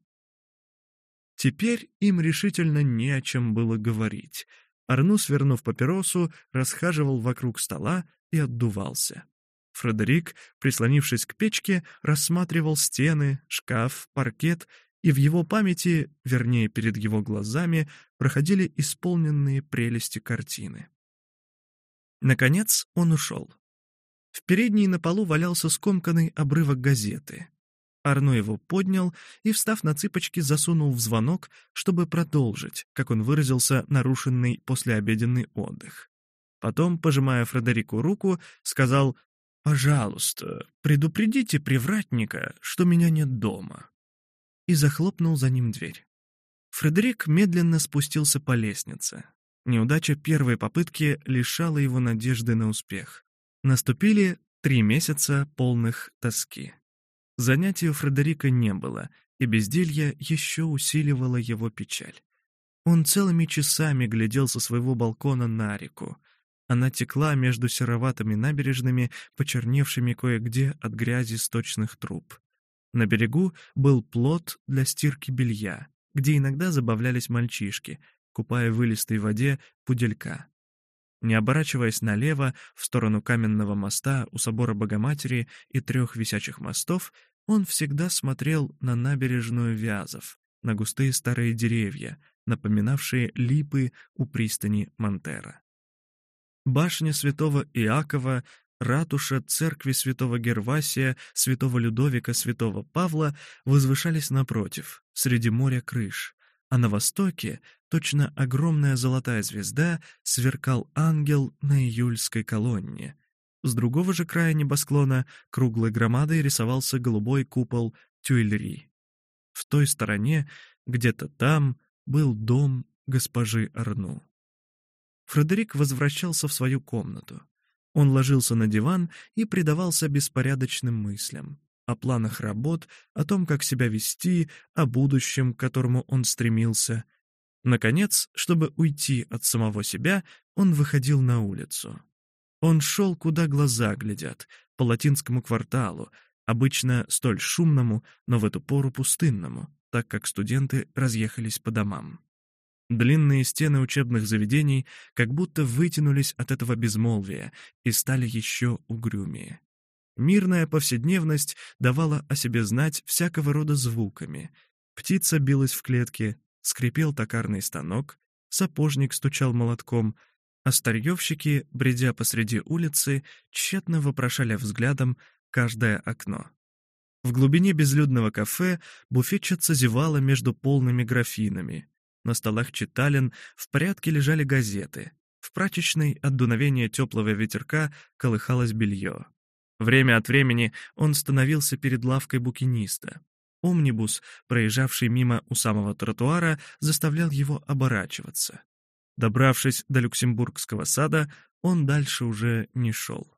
Теперь им решительно не о чем было говорить. Арну, свернув папиросу, расхаживал вокруг стола и отдувался. Фредерик, прислонившись к печке, рассматривал стены, шкаф, паркет и в его памяти, вернее, перед его глазами, проходили исполненные прелести картины. Наконец он ушел. В передней на полу валялся скомканный обрывок газеты. Арно его поднял и, встав на цыпочки, засунул в звонок, чтобы продолжить, как он выразился, нарушенный послеобеденный отдых. Потом, пожимая Фредерику руку, сказал «Пожалуйста, предупредите привратника, что меня нет дома» и захлопнул за ним дверь. Фредерик медленно спустился по лестнице. Неудача первой попытки лишала его надежды на успех. Наступили три месяца полных тоски. Занятий у Фредерика не было, и безделье еще усиливало его печаль. Он целыми часами глядел со своего балкона на реку. Она текла между сероватыми набережными, почерневшими кое-где от грязи сточных труб. На берегу был плот для стирки белья, где иногда забавлялись мальчишки, купая в вылистой воде пуделька. Не оборачиваясь налево, в сторону каменного моста у собора Богоматери и трех висячих мостов, он всегда смотрел на набережную Вязов, на густые старые деревья, напоминавшие липы у пристани Монтера. Башня святого Иакова ратуша, церкви святого Гервасия, святого Людовика, святого Павла возвышались напротив, среди моря крыш, а на востоке точно огромная золотая звезда сверкал ангел на июльской колонне. С другого же края небосклона круглой громадой рисовался голубой купол Тюильри. В той стороне, где-то там, был дом госпожи Арну. Фредерик возвращался в свою комнату. Он ложился на диван и предавался беспорядочным мыслям. О планах работ, о том, как себя вести, о будущем, к которому он стремился. Наконец, чтобы уйти от самого себя, он выходил на улицу. Он шел, куда глаза глядят, по латинскому кварталу, обычно столь шумному, но в эту пору пустынному, так как студенты разъехались по домам. Длинные стены учебных заведений как будто вытянулись от этого безмолвия и стали еще угрюмее. Мирная повседневность давала о себе знать всякого рода звуками. Птица билась в клетке, скрипел токарный станок, сапожник стучал молотком, а старьевщики, бредя посреди улицы, тщетно вопрошали взглядом каждое окно. В глубине безлюдного кафе буфетчица зевала между полными графинами, на столах читален в порядке лежали газеты. В прачечной от дуновения теплого ветерка колыхалось белье. Время от времени он становился перед лавкой букиниста. Омнибус, проезжавший мимо у самого тротуара, заставлял его оборачиваться. Добравшись до Люксембургского сада, он дальше уже не шел.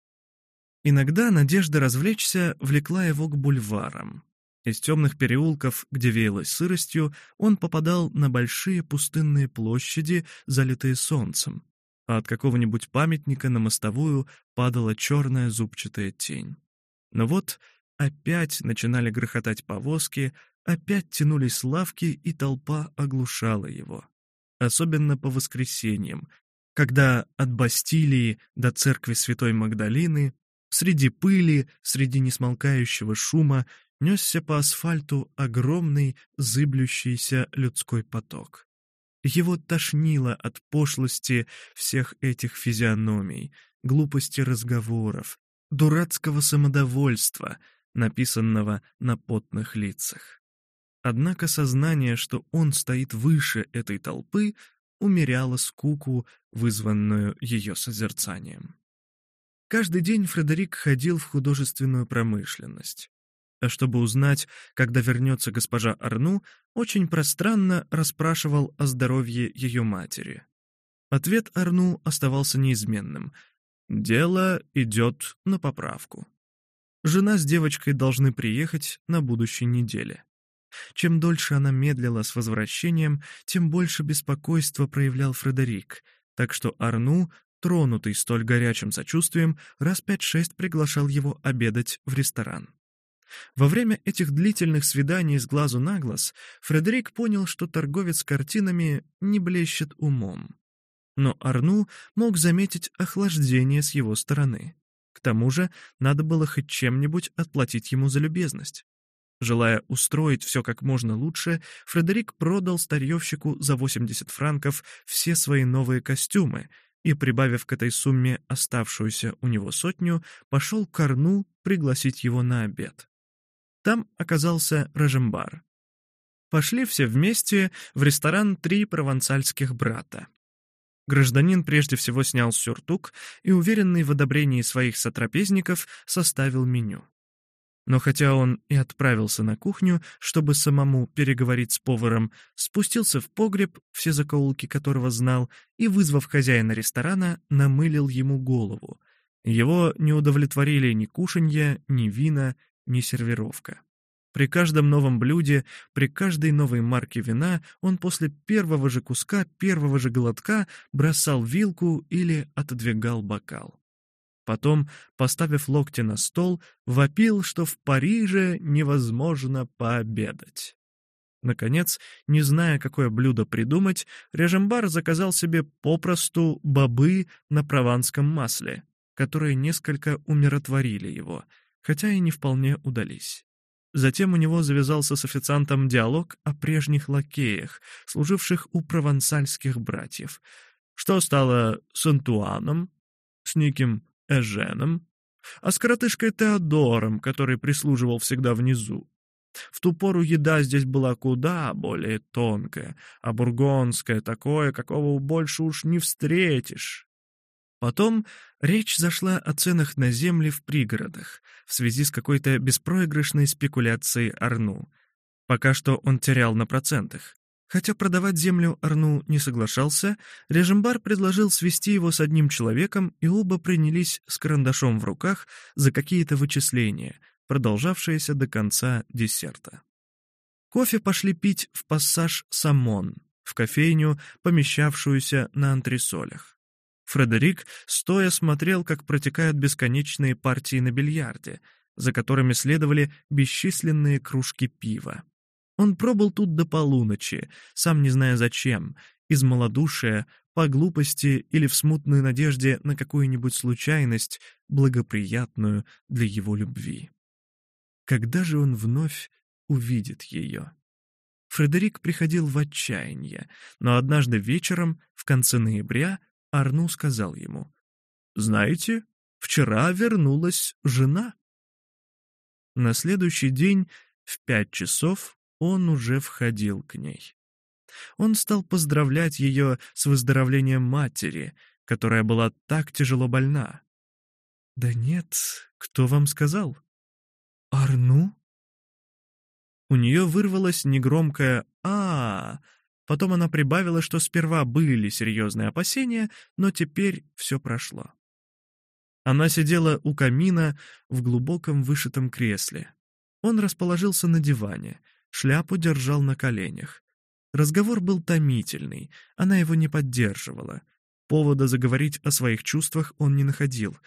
Иногда надежда развлечься влекла его к бульварам, из темных переулков, где веяло сыростью, он попадал на большие пустынные площади, залитые солнцем, а от какого-нибудь памятника на мостовую падала черная зубчатая тень. Но вот опять начинали грохотать повозки, опять тянулись лавки, и толпа оглушала его. Особенно по воскресеньям, когда от Бастилии до церкви Святой Магдалины Среди пыли, среди несмолкающего шума несся по асфальту огромный зыблющийся людской поток. Его тошнило от пошлости всех этих физиономий, глупости разговоров, дурацкого самодовольства, написанного на потных лицах. Однако сознание, что он стоит выше этой толпы, умеряло скуку, вызванную ее созерцанием. Каждый день Фредерик ходил в художественную промышленность. Э, чтобы узнать, когда вернется госпожа Арну, очень пространно расспрашивал о здоровье ее матери. Ответ Арну оставался неизменным. «Дело идет на поправку». Жена с девочкой должны приехать на будущей неделе. Чем дольше она медлила с возвращением, тем больше беспокойства проявлял Фредерик, так что Арну, тронутый столь горячим сочувствием, раз пять-шесть приглашал его обедать в ресторан. Во время этих длительных свиданий с глазу на глаз Фредерик понял, что торговец картинами не блещет умом. Но Арну мог заметить охлаждение с его стороны. К тому же надо было хоть чем-нибудь отплатить ему за любезность. Желая устроить все как можно лучше, Фредерик продал старьевщику за 80 франков все свои новые костюмы и, прибавив к этой сумме оставшуюся у него сотню, пошел к Арну пригласить его на обед. Там оказался Рожембар. Пошли все вместе в ресторан «Три провансальских брата». Гражданин прежде всего снял сюртук и, уверенный в одобрении своих сотрапезников, составил меню. Но хотя он и отправился на кухню, чтобы самому переговорить с поваром, спустился в погреб, все закоулки которого знал, и, вызвав хозяина ресторана, намылил ему голову. Его не удовлетворили ни кушанья, ни вина, не сервировка. При каждом новом блюде, при каждой новой марке вина он после первого же куска, первого же глотка бросал вилку или отодвигал бокал. Потом, поставив локти на стол, вопил, что в Париже невозможно пообедать. Наконец, не зная, какое блюдо придумать, Режембар заказал себе попросту бобы на прованском масле, которые несколько умиротворили его — хотя и не вполне удались. Затем у него завязался с официантом диалог о прежних лакеях, служивших у провансальских братьев. Что стало с Антуаном, с неким Эженом, а с коротышкой Теодором, который прислуживал всегда внизу. В ту пору еда здесь была куда более тонкая, а бургонская такое, какого больше уж не встретишь. Потом речь зашла о ценах на земли в пригородах в связи с какой-то беспроигрышной спекуляцией Арну. Пока что он терял на процентах. Хотя продавать землю Арну не соглашался, Режимбар предложил свести его с одним человеком, и оба принялись с карандашом в руках за какие-то вычисления, продолжавшиеся до конца десерта. Кофе пошли пить в пассаж «Самон», в кофейню, помещавшуюся на антресолях. Фредерик стоя смотрел, как протекают бесконечные партии на бильярде, за которыми следовали бесчисленные кружки пива. Он пробыл тут до полуночи, сам не зная зачем, из малодушия, по глупости или в смутной надежде на какую-нибудь случайность, благоприятную для его любви. Когда же он вновь увидит ее? Фредерик приходил в отчаяние, но однажды вечером, в конце ноября, Арну сказал ему, «Знаете, вчера вернулась жена». На следующий день в пять часов он уже входил к ней. Он стал поздравлять ее с выздоровлением матери, которая была так тяжело больна. «Да нет, кто вам сказал?» «Арну?» У нее вырвалось негромкое а, -а, -а Потом она прибавила, что сперва были серьезные опасения, но теперь все прошло. Она сидела у камина в глубоком вышитом кресле. Он расположился на диване, шляпу держал на коленях. Разговор был томительный, она его не поддерживала. Повода заговорить о своих чувствах он не находил.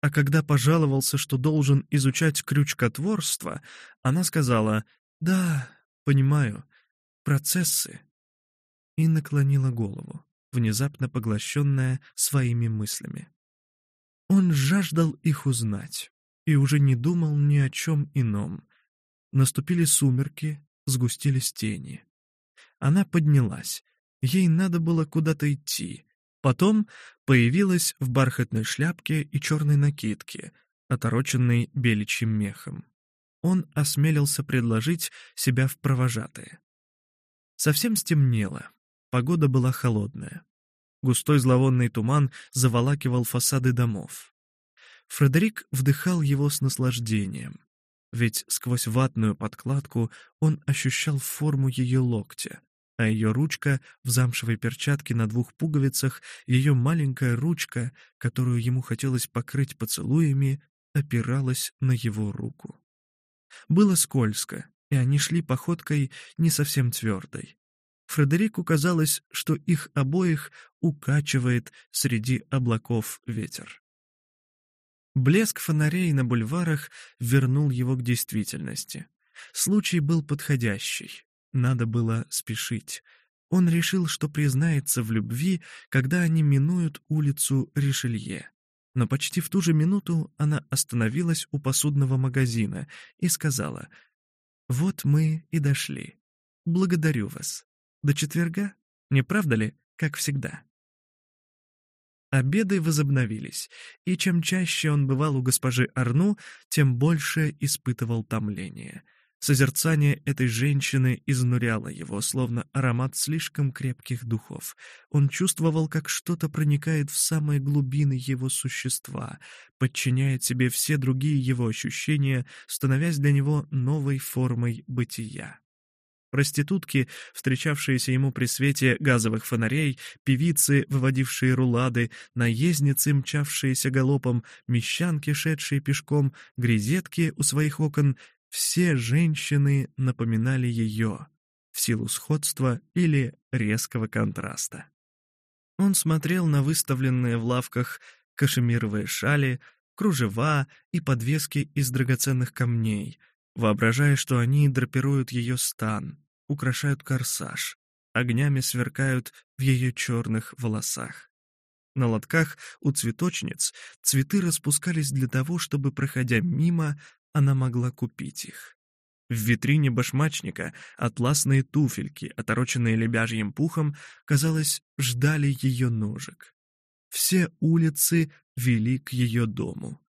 А когда пожаловался, что должен изучать крючкотворство, она сказала «Да, понимаю, процессы, и наклонила голову, внезапно поглощенная своими мыслями. Он жаждал их узнать и уже не думал ни о чем ином. Наступили сумерки, сгустились тени. Она поднялась. Ей надо было куда-то идти. Потом появилась в бархатной шляпке и черной накидке, отороченной беличьим мехом. Он осмелился предложить себя в провожатые. Совсем стемнело, Погода была холодная. Густой зловонный туман заволакивал фасады домов. Фредерик вдыхал его с наслаждением, ведь сквозь ватную подкладку он ощущал форму ее локтя, а ее ручка в замшевой перчатке на двух пуговицах, ее маленькая ручка, которую ему хотелось покрыть поцелуями, опиралась на его руку. Было скользко, и они шли походкой не совсем твердой. Фредерику казалось, что их обоих укачивает среди облаков ветер. Блеск фонарей на бульварах вернул его к действительности. Случай был подходящий. Надо было спешить. Он решил, что признается в любви, когда они минуют улицу Ришелье. Но почти в ту же минуту она остановилась у посудного магазина и сказала «Вот мы и дошли. Благодарю вас». До четверга? Не правда ли? Как всегда. А Обеды возобновились, и чем чаще он бывал у госпожи Арну, тем больше испытывал томление. Созерцание этой женщины изнуряло его, словно аромат слишком крепких духов. Он чувствовал, как что-то проникает в самые глубины его существа, подчиняет себе все другие его ощущения, становясь для него новой формой бытия. Проститутки, встречавшиеся ему при свете газовых фонарей, певицы, выводившие рулады, наездницы, мчавшиеся галопом, мещанки, шедшие пешком, грезетки у своих окон — все женщины напоминали ее в силу сходства или резкого контраста. Он смотрел на выставленные в лавках кашемировые шали, кружева и подвески из драгоценных камней, воображая, что они драпируют ее стан, украшают корсаж, огнями сверкают в ее черных волосах. На лотках у цветочниц цветы распускались для того, чтобы, проходя мимо, она могла купить их. В витрине башмачника атласные туфельки, отороченные лебяжьим пухом, казалось, ждали ее ножек. Все улицы вели к ее дому.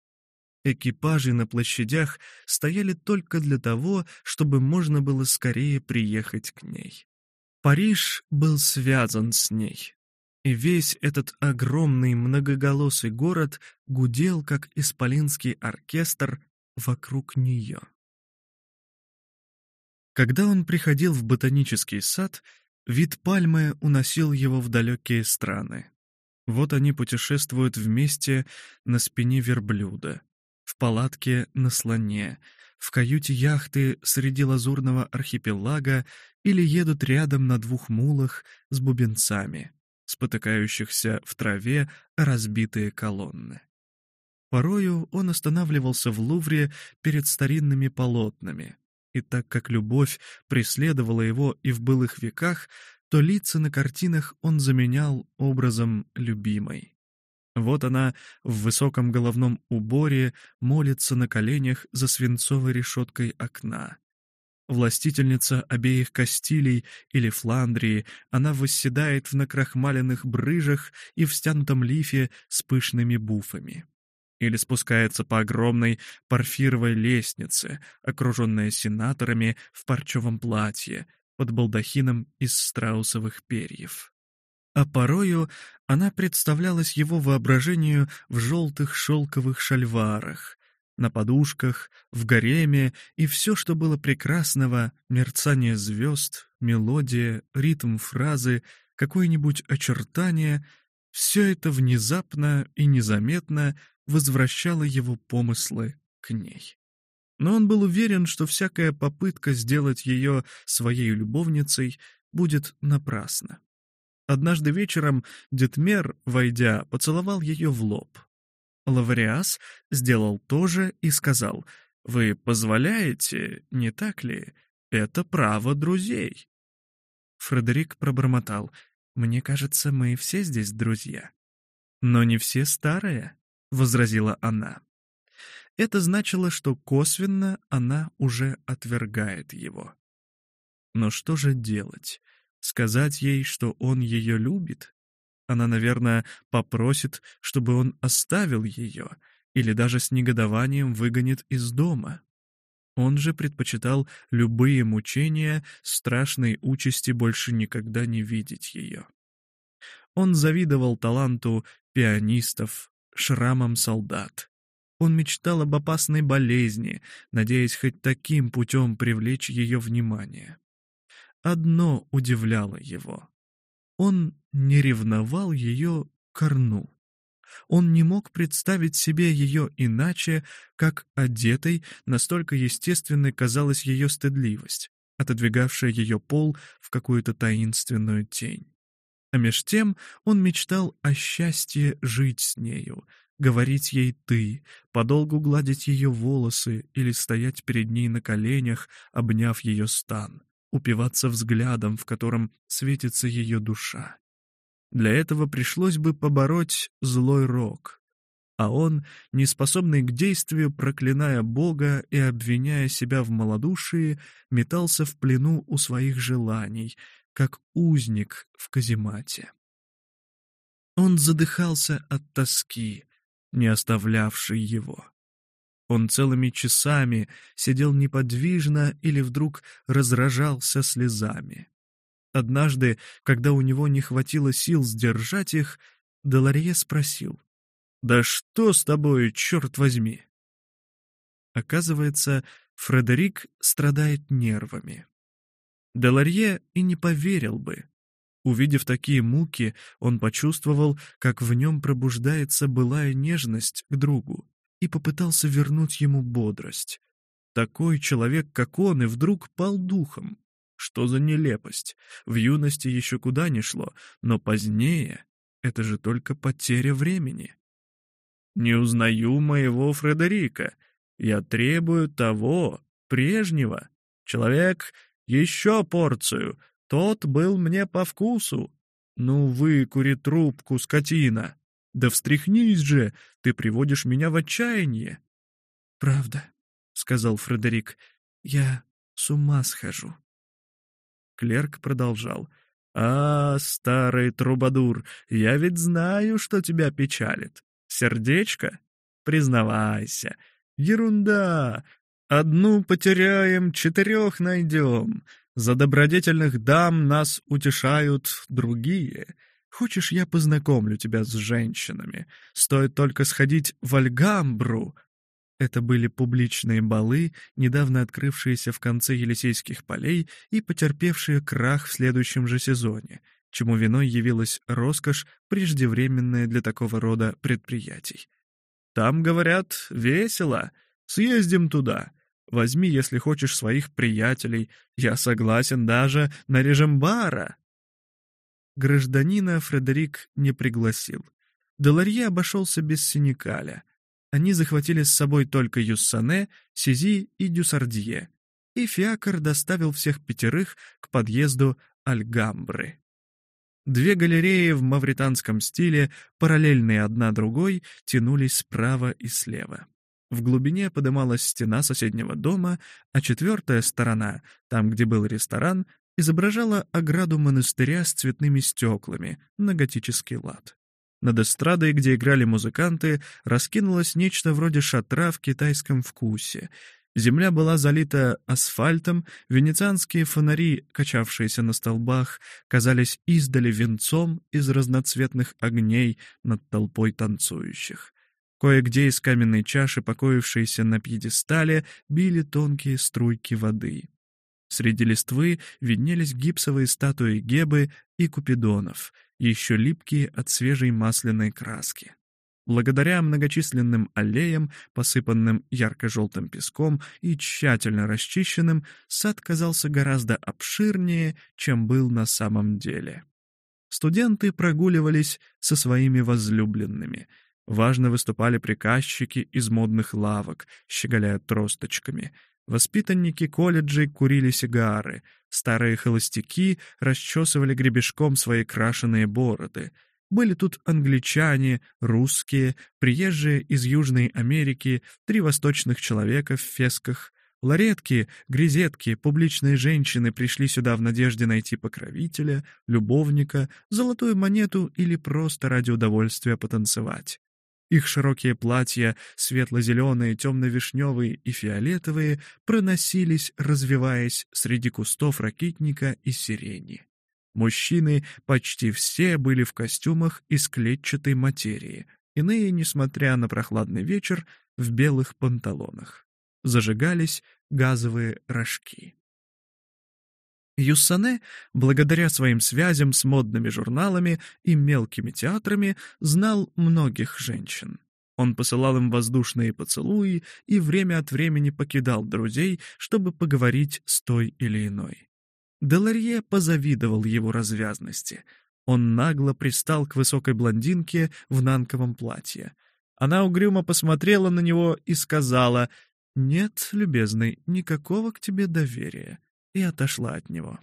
Экипажи на площадях стояли только для того, чтобы можно было скорее приехать к ней. Париж был связан с ней, и весь этот огромный многоголосый город гудел, как исполинский оркестр, вокруг нее. Когда он приходил в ботанический сад, вид пальмы уносил его в далекие страны. Вот они путешествуют вместе на спине верблюда — в палатке на слоне, в каюте яхты среди лазурного архипелага или едут рядом на двух мулах с бубенцами, спотыкающихся в траве разбитые колонны. Порою он останавливался в Лувре перед старинными полотнами, и так как любовь преследовала его и в былых веках, то лица на картинах он заменял образом любимой. Вот она в высоком головном уборе молится на коленях за свинцовой решеткой окна. Властительница обеих Кастилий или Фландрии, она восседает в накрахмаленных брыжах и в стянутом лифе с пышными буфами. Или спускается по огромной парфировой лестнице, окруженная сенаторами в парчевом платье, под балдахином из страусовых перьев а порою она представлялась его воображению в желтых шелковых шальварах, на подушках, в гареме и все, что было прекрасного, мерцание звезд, мелодия, ритм фразы, какое-нибудь очертание — все это внезапно и незаметно возвращало его помыслы к ней. Но он был уверен, что всякая попытка сделать ее своей любовницей будет напрасна. Однажды вечером Детмер, войдя, поцеловал ее в лоб. Лавриас сделал то же и сказал, «Вы позволяете, не так ли? Это право друзей». Фредерик пробормотал, «Мне кажется, мы все здесь друзья». «Но не все старые», — возразила она. Это значило, что косвенно она уже отвергает его. Но что же делать? сказать ей, что он ее любит. Она, наверное, попросит, чтобы он оставил ее, или даже с негодованием выгонит из дома. Он же предпочитал любые мучения, страшной участи больше никогда не видеть ее. Он завидовал таланту пианистов, шрамам солдат. Он мечтал об опасной болезни, надеясь хоть таким путем привлечь ее внимание. Одно удивляло его. Он не ревновал ее к Арну. Он не мог представить себе ее иначе, как одетой, настолько естественной казалась ее стыдливость, отодвигавшая ее пол в какую-то таинственную тень. А меж тем он мечтал о счастье жить с нею, говорить ей «ты», подолгу гладить ее волосы или стоять перед ней на коленях, обняв ее стан — упиваться взглядом, в котором светится ее душа. Для этого пришлось бы побороть злой рок, а он, неспособный к действию, проклиная Бога и обвиняя себя в малодушии, метался в плену у своих желаний, как узник в каземате. Он задыхался от тоски, не оставлявшей его. Он целыми часами сидел неподвижно или вдруг разражался слезами. Однажды, когда у него не хватило сил сдержать их, Деларье спросил, «Да что с тобой, черт возьми?» Оказывается, Фредерик страдает нервами. Деларье и не поверил бы. Увидев такие муки, он почувствовал, как в нем пробуждается былая нежность к другу и попытался вернуть ему бодрость. Такой человек, как он, и вдруг пал духом. Что за нелепость? В юности еще куда ни шло, но позднее — это же только потеря времени. «Не узнаю моего Фредерика. Я требую того, прежнего. Человек, еще порцию. Тот был мне по вкусу. Ну, выкури трубку, скотина!» Да встряхнись же, ты приводишь меня в отчаяние. Правда, сказал Фредерик, я с ума схожу. Клерк продолжал. «А, старый трубадур, я ведь знаю, что тебя печалит. Сердечко? Признавайся. Ерунда. Одну потеряем, четырех найдем. За добродетельных дам нас утешают другие. Хочешь, я познакомлю тебя с женщинами? Стоит только сходить в Альгамбру!» Это были публичные балы, недавно открывшиеся в конце Елисейских полей и потерпевшие крах в следующем же сезоне, чему виной явилась роскошь, преждевременная для такого рода предприятий. «Там, говорят, весело. Съездим туда. Возьми, если хочешь, своих приятелей. Я согласен даже на режим бара». Гражданина Фредерик не пригласил. Деларье обошелся без Синикаля. Они захватили с собой только Юссане, Сизи и Дюсардье. И Фиакр доставил всех пятерых к подъезду Альгамбры. Две галереи в мавританском стиле, параллельные одна другой, тянулись справа и слева. В глубине подымалась стена соседнего дома, а четвертая сторона, там, где был ресторан, изображала ограду монастыря с цветными стеклами, готический лад. Над эстрадой, где играли музыканты, раскинулось нечто вроде шатра в китайском вкусе. Земля была залита асфальтом, венецианские фонари, качавшиеся на столбах, казались издали венцом из разноцветных огней над толпой танцующих. Кое-где из каменной чаши, покоившейся на пьедестале, били тонкие струйки воды. Среди листвы виднелись гипсовые статуи Гебы и Купидонов, еще липкие от свежей масляной краски. Благодаря многочисленным аллеям, посыпанным ярко-желтым песком и тщательно расчищенным, сад казался гораздо обширнее, чем был на самом деле. Студенты прогуливались со своими возлюбленными. Важно выступали приказчики из модных лавок, щеголяя тросточками — Воспитанники колледжей курили сигары, старые холостяки расчесывали гребешком свои крашеные бороды. Были тут англичане, русские, приезжие из Южной Америки, три восточных человека в фесках — Ларетки, грезетки, публичные женщины пришли сюда в надежде найти покровителя, любовника, золотую монету или просто ради удовольствия потанцевать. Их широкие платья, светло-зеленые, темно-вишневые и фиолетовые, проносились, развиваясь среди кустов ракитника и сирени. Мужчины почти все были в костюмах из клетчатой материи, иные, несмотря на прохладный вечер, в белых панталонах. Зажигались газовые рожки. Юссане, благодаря своим связям с модными журналами и мелкими театрами, знал многих женщин. Он посылал им воздушные поцелуи и время от времени покидал друзей, чтобы поговорить с той или иной. Деларье позавидовал его развязности. Он нагло пристал к высокой блондинке в нанковом платье. Она угрюмо посмотрела на него и сказала, «Нет, любезный, никакого к тебе доверия и отошла от него.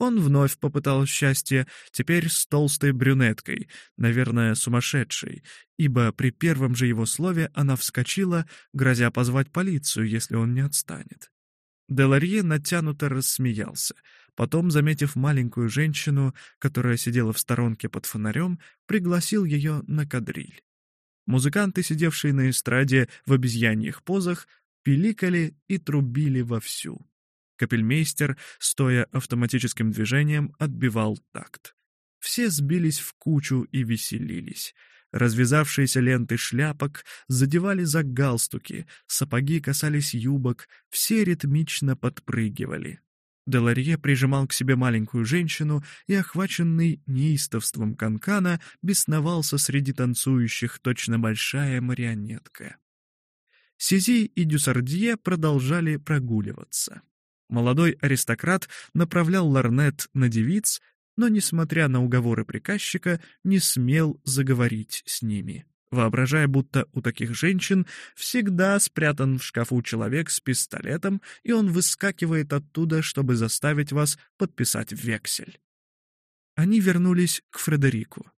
Он вновь попытал счастье, теперь с толстой брюнеткой, наверное, сумасшедшей, ибо при первом же его слове она вскочила, грозя позвать полицию, если он не отстанет. Деларье натянуто рассмеялся, потом, заметив маленькую женщину, которая сидела в сторонке под фонарем, пригласил ее на кадриль. Музыканты, сидевшие на эстраде в обезьяньих позах, пиликали и трубили вовсю. Капельмейстер, стоя автоматическим движением, отбивал такт. Все сбились в кучу и веселились. Развязавшиеся ленты шляпок задевали за галстуки, сапоги касались юбок, все ритмично подпрыгивали. Деларье прижимал к себе маленькую женщину и, охваченный неистовством канкана, бесновался среди танцующих точно большая марионетка. Сизи и Дюсардье продолжали прогуливаться. Молодой аристократ направлял лорнет на девиц, но, несмотря на уговоры приказчика, не смел заговорить с ними, воображая, будто у таких женщин всегда спрятан в шкафу человек с пистолетом, и он выскакивает оттуда, чтобы заставить вас подписать вексель. Они вернулись к Фредерику.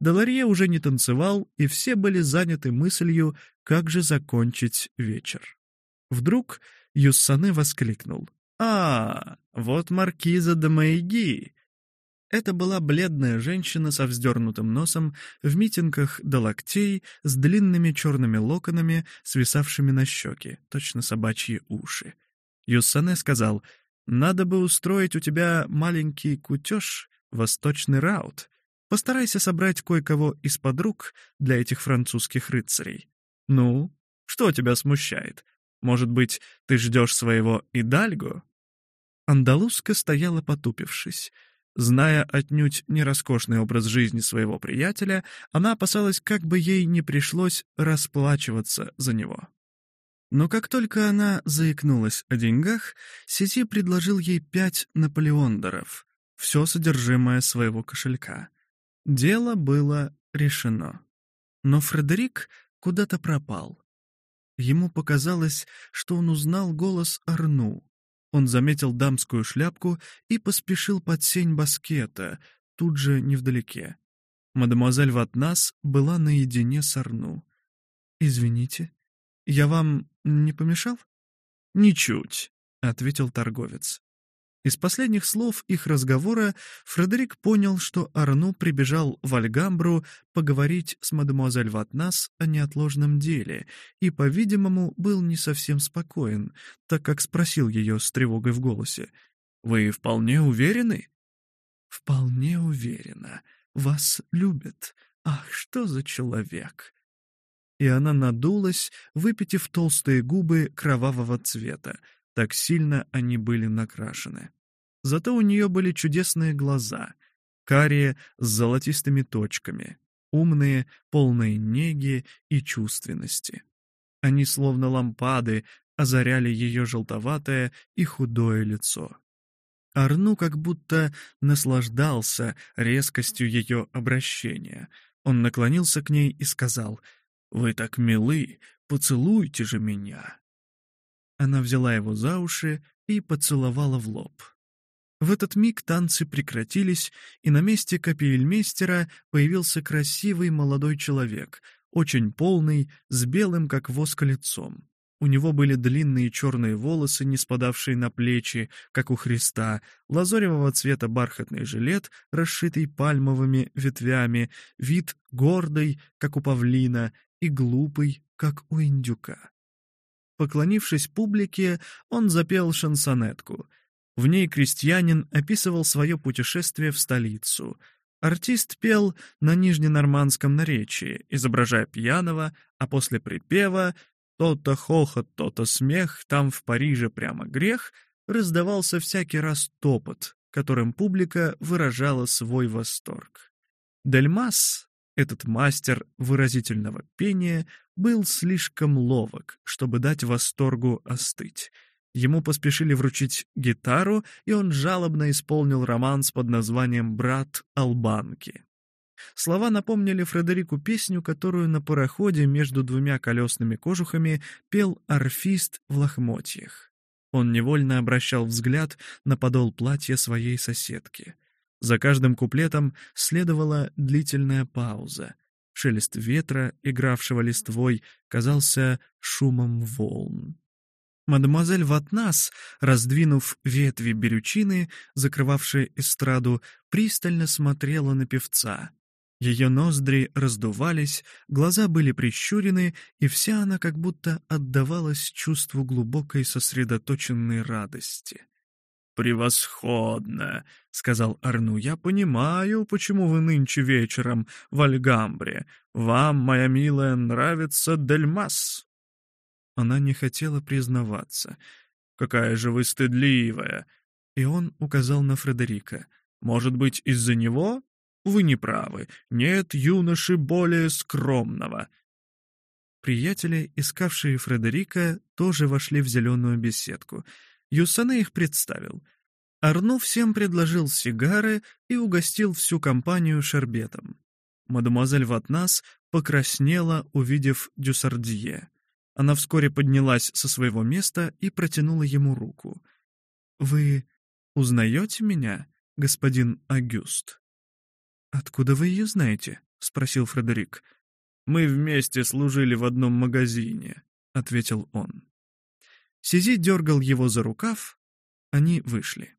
Деларье уже не танцевал, и все были заняты мыслью, как же закончить вечер. Вдруг Юссане воскликнул. А, вот маркиза Дамайги. Это была бледная женщина со вздернутым носом, в митингах до локтей, с длинными черными локонами, свисавшими на щеки, точно собачьи уши. Юссане сказал, «Надо бы устроить у тебя маленький кутеж, восточный раут. Постарайся собрать кое-кого из подруг для этих французских рыцарей. Ну, что тебя смущает? Может быть, ты ждешь своего Идальго?» Андалузка стояла потупившись. Зная отнюдь не роскошный образ жизни своего приятеля, она опасалась, как бы ей не пришлось расплачиваться за него. Но как только она заикнулась о деньгах, Сети предложил ей пять наполеондеров, все содержимое своего кошелька. Дело было решено. Но Фредерик куда-то пропал. Ему показалось, что он узнал голос Арну. Он заметил дамскую шляпку и поспешил под сень баскета, тут же невдалеке. Мадемуазель Ватнас была наедине с Арну. «Извините, я вам не помешал?» «Ничуть», — ответил торговец. Из последних слов их разговора Фредерик понял, что Арну прибежал в Альгамбру поговорить с мадемуазель Ватнас о неотложном деле и, по-видимому, был не совсем спокоен, так как спросил ее с тревогой в голосе. «Вы вполне уверены?» «Вполне уверена. Вас любят. Ах, что за человек!» И она надулась, выпитив толстые губы кровавого цвета — так сильно они были накрашены. Зато у нее были чудесные глаза, карие с золотистыми точками, умные, полные неги и чувственности. Они словно лампады озаряли ее желтоватое и худое лицо. Арну как будто наслаждался резкостью ее обращения. Он наклонился к ней и сказал, «Вы так милы, поцелуйте же меня». Она взяла его за уши и поцеловала в лоб. В этот миг танцы прекратились, и на месте капельмейстера появился красивый молодой человек, очень полный, с белым, как воск, лицом. У него были длинные черные волосы, не спадавшие на плечи, как у Христа, лазоревого цвета бархатный жилет, расшитый пальмовыми ветвями, вид гордый, как у павлина, и глупый, как у индюка. Поклонившись публике, он запел шансонетку. В ней крестьянин описывал свое путешествие в столицу. Артист пел на нижненормандском наречии, изображая пьяного, а после припева «То-то хохот, то-то смех, там в Париже прямо грех» раздавался всякий раз топот, которым публика выражала свой восторг. Дельмас, этот мастер выразительного пения, был слишком ловок, чтобы дать восторгу остыть. Ему поспешили вручить гитару, и он жалобно исполнил романс под названием «Брат Албанки». Слова напомнили Фредерику песню, которую на пароходе между двумя колесными кожухами пел орфист в лохмотьях. Он невольно обращал взгляд на подол платья своей соседки. За каждым куплетом следовала длительная пауза — шелест ветра, игравшего листвой, казался шумом волн. Мадемуазель Ватнас, раздвинув ветви берючины, закрывавшие эстраду, пристально смотрела на певца. Ее ноздри раздувались, глаза были прищурены, и вся она как будто отдавалась чувству глубокой сосредоточенной радости. «Превосходно!» — сказал Арну. «Я понимаю, почему вы нынче вечером в Альгамбре. Вам, моя милая, нравится Дельмас». Она не хотела признаваться. «Какая же вы стыдливая!» И он указал на Фредерика. «Может быть, из-за него? Вы не правы. Нет юноши более скромного». Приятели, искавшие Фредерика, тоже вошли в зеленую беседку — Юсана их представил. Арну всем предложил сигары и угостил всю компанию шербетом. Мадемуазель Ватнас покраснела, увидев Дюсардье. Она вскоре поднялась со своего места и протянула ему руку. «Вы узнаете меня, господин Агюст?» «Откуда вы ее знаете?» — спросил Фредерик. «Мы вместе служили в одном магазине», — ответил он. Сизи дергал его за рукав, они вышли.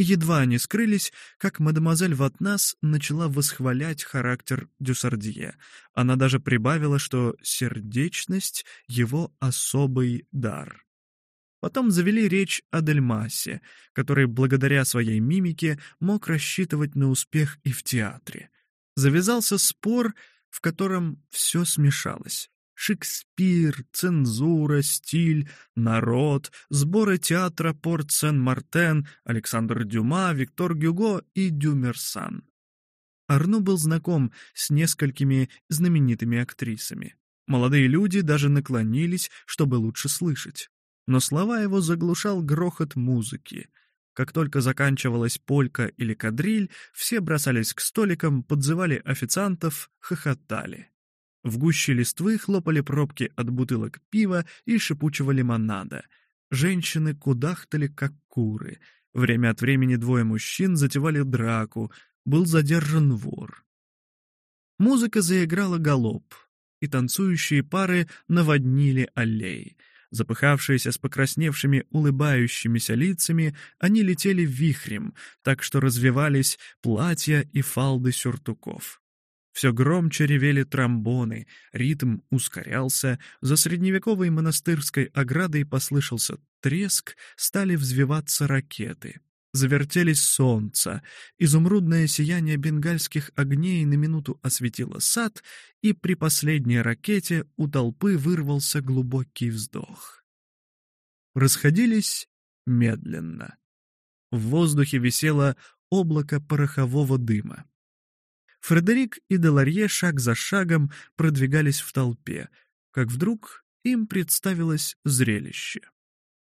Едва они скрылись, как мадемуазель Ватнас начала восхвалять характер Дюсардье. Она даже прибавила, что сердечность — его особый дар. Потом завели речь о Дельмасе, который благодаря своей мимике мог рассчитывать на успех и в театре. Завязался спор, в котором все смешалось. Шекспир, цензура, стиль, народ, сборы театра Порт Сен-Мартен, Александр Дюма, Виктор Гюго и Дюмерсан. Арно был знаком с несколькими знаменитыми актрисами. Молодые люди даже наклонились, чтобы лучше слышать. Но слова его заглушал грохот музыки. Как только заканчивалась полька или кадриль, все бросались к столикам, подзывали официантов, хохотали. В гуще листвы хлопали пробки от бутылок пива и шипучего лимонада. Женщины кудахтали, как куры. Время от времени двое мужчин затевали драку. Был задержан вор. Музыка заиграла галоп, и танцующие пары наводнили аллеи. Запыхавшиеся с покрасневшими, улыбающимися лицами, они летели вихрем, так что развивались платья и фалды сюртуков. Все громче ревели тромбоны, ритм ускорялся, за средневековой монастырской оградой послышался треск, стали взвиваться ракеты. Завертелись солнце, изумрудное сияние бенгальских огней на минуту осветило сад, и при последней ракете у толпы вырвался глубокий вздох. Расходились медленно. В воздухе висело облако порохового дыма. Фредерик и Деларье шаг за шагом продвигались в толпе, как вдруг им представилось зрелище.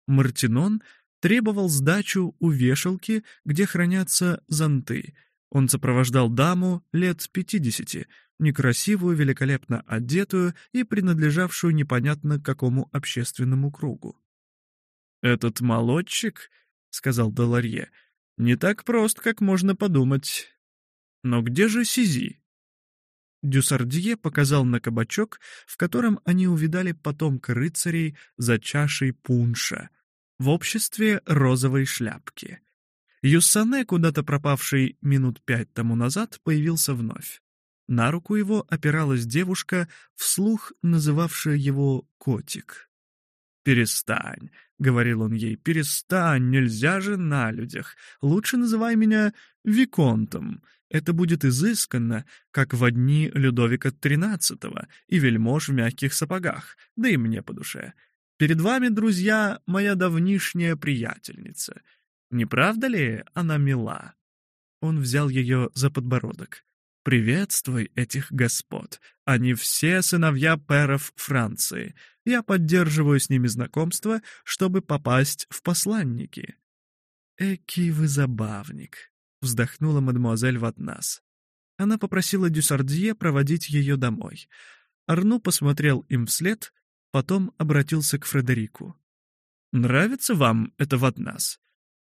Мартинон требовал сдачу у вешалки, где хранятся зонты. Он сопровождал даму лет пятидесяти, некрасивую, великолепно одетую и принадлежавшую непонятно какому общественному кругу. «Этот молодчик», — сказал Деларье, — «не так прост, как можно подумать. Но где же Сизи? Дюсардье показал на кабачок, в котором они увидали потомка рыцарей за чашей пунша в обществе розовой шляпки. Юссане, куда-то пропавший минут пять тому назад, появился вновь. На руку его опиралась девушка, вслух называвшая его «котик». «Перестань», — говорил он ей, — «перестань, нельзя же на людях. Лучше называй меня Виконтом. Это будет изысканно, как в одни Людовика XIII и вельмож в мягких сапогах, да и мне по душе. Перед вами, друзья, моя давнишняя приятельница. Не правда ли она мила?» Он взял ее за подбородок. «Приветствуй этих господ. Они все сыновья пэров Франции. Я поддерживаю с ними знакомство, чтобы попасть в посланники». «Эки вы забавник», — вздохнула мадемуазель Ватнас. Она попросила Дюсардье проводить ее домой. Арну посмотрел им вслед, потом обратился к Фредерику. «Нравится вам это Ватнас?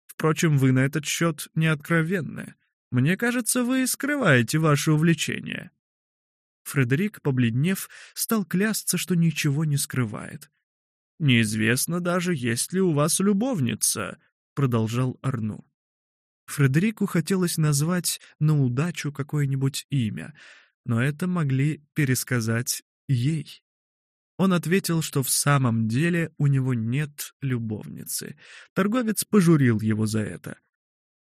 Впрочем, вы на этот счет не откровенны. Мне кажется, вы скрываете ваше увлечение». Фредерик, побледнев, стал клясться, что ничего не скрывает. «Неизвестно даже, есть ли у вас любовница», — продолжал Арну. Фредерику хотелось назвать на удачу какое-нибудь имя, но это могли пересказать ей. Он ответил, что в самом деле у него нет любовницы. Торговец пожурил его за это.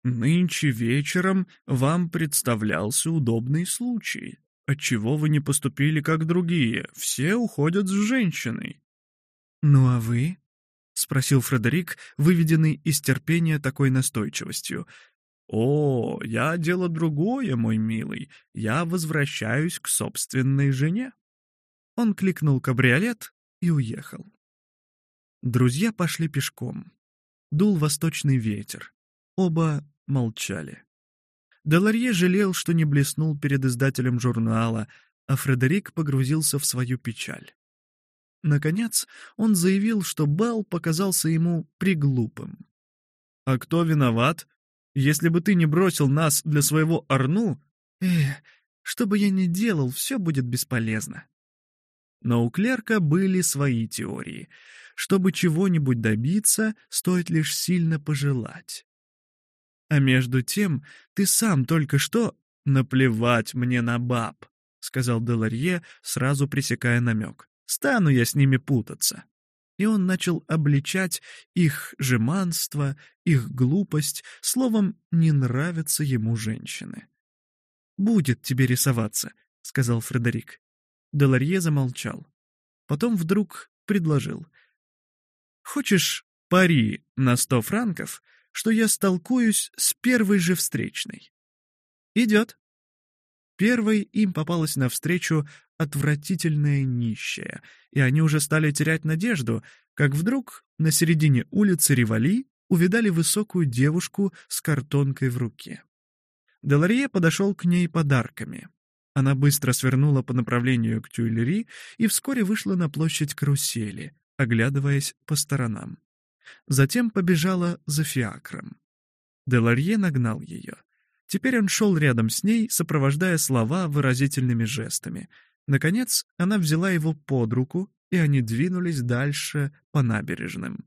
«Нынче вечером вам представлялся удобный случай», Отчего вы не поступили, как другие? Все уходят с женщиной». «Ну а вы?» — спросил Фредерик, выведенный из терпения такой настойчивостью. «О, я дело другое, мой милый. Я возвращаюсь к собственной жене». Он кликнул кабриолет и уехал. Друзья пошли пешком. Дул восточный ветер. Оба молчали. Деларье жалел, что не блеснул перед издателем журнала, а Фредерик погрузился в свою печаль. Наконец, он заявил, что бал показался ему приглупым. «А кто виноват? Если бы ты не бросил нас для своего Арну...» «Эх, что бы я ни делал, все будет бесполезно», но у клерка были свои теории. Чтобы чего-нибудь добиться, стоит лишь сильно пожелать. А между тем ты сам только что...» «Наплевать мне на баб», — сказал Деларье, сразу пресекая намек. «Стану я с ними путаться». И он начал обличать их жеманство, их глупость, словом, не нравятся ему женщины. «Будет тебе рисоваться», — сказал Фредерик. Деларье замолчал. Потом вдруг предложил. «Хочешь пари на сто франков?» что я столкуюсь с первой же встречной. «Идет». Первой им попалась навстречу отвратительная нищая, и они уже стали терять надежду, как вдруг на середине улицы Ревали увидали высокую девушку с картонкой в руке. Деларье подошел к ней подарками. Она быстро свернула по направлению к Тюильри и вскоре вышла на площадь Карусели, оглядываясь по сторонам. Затем побежала за фиакром. Деларье нагнал ее. Теперь он шел рядом с ней, сопровождая слова выразительными жестами. Наконец, она взяла его под руку, и они двинулись дальше по набережным.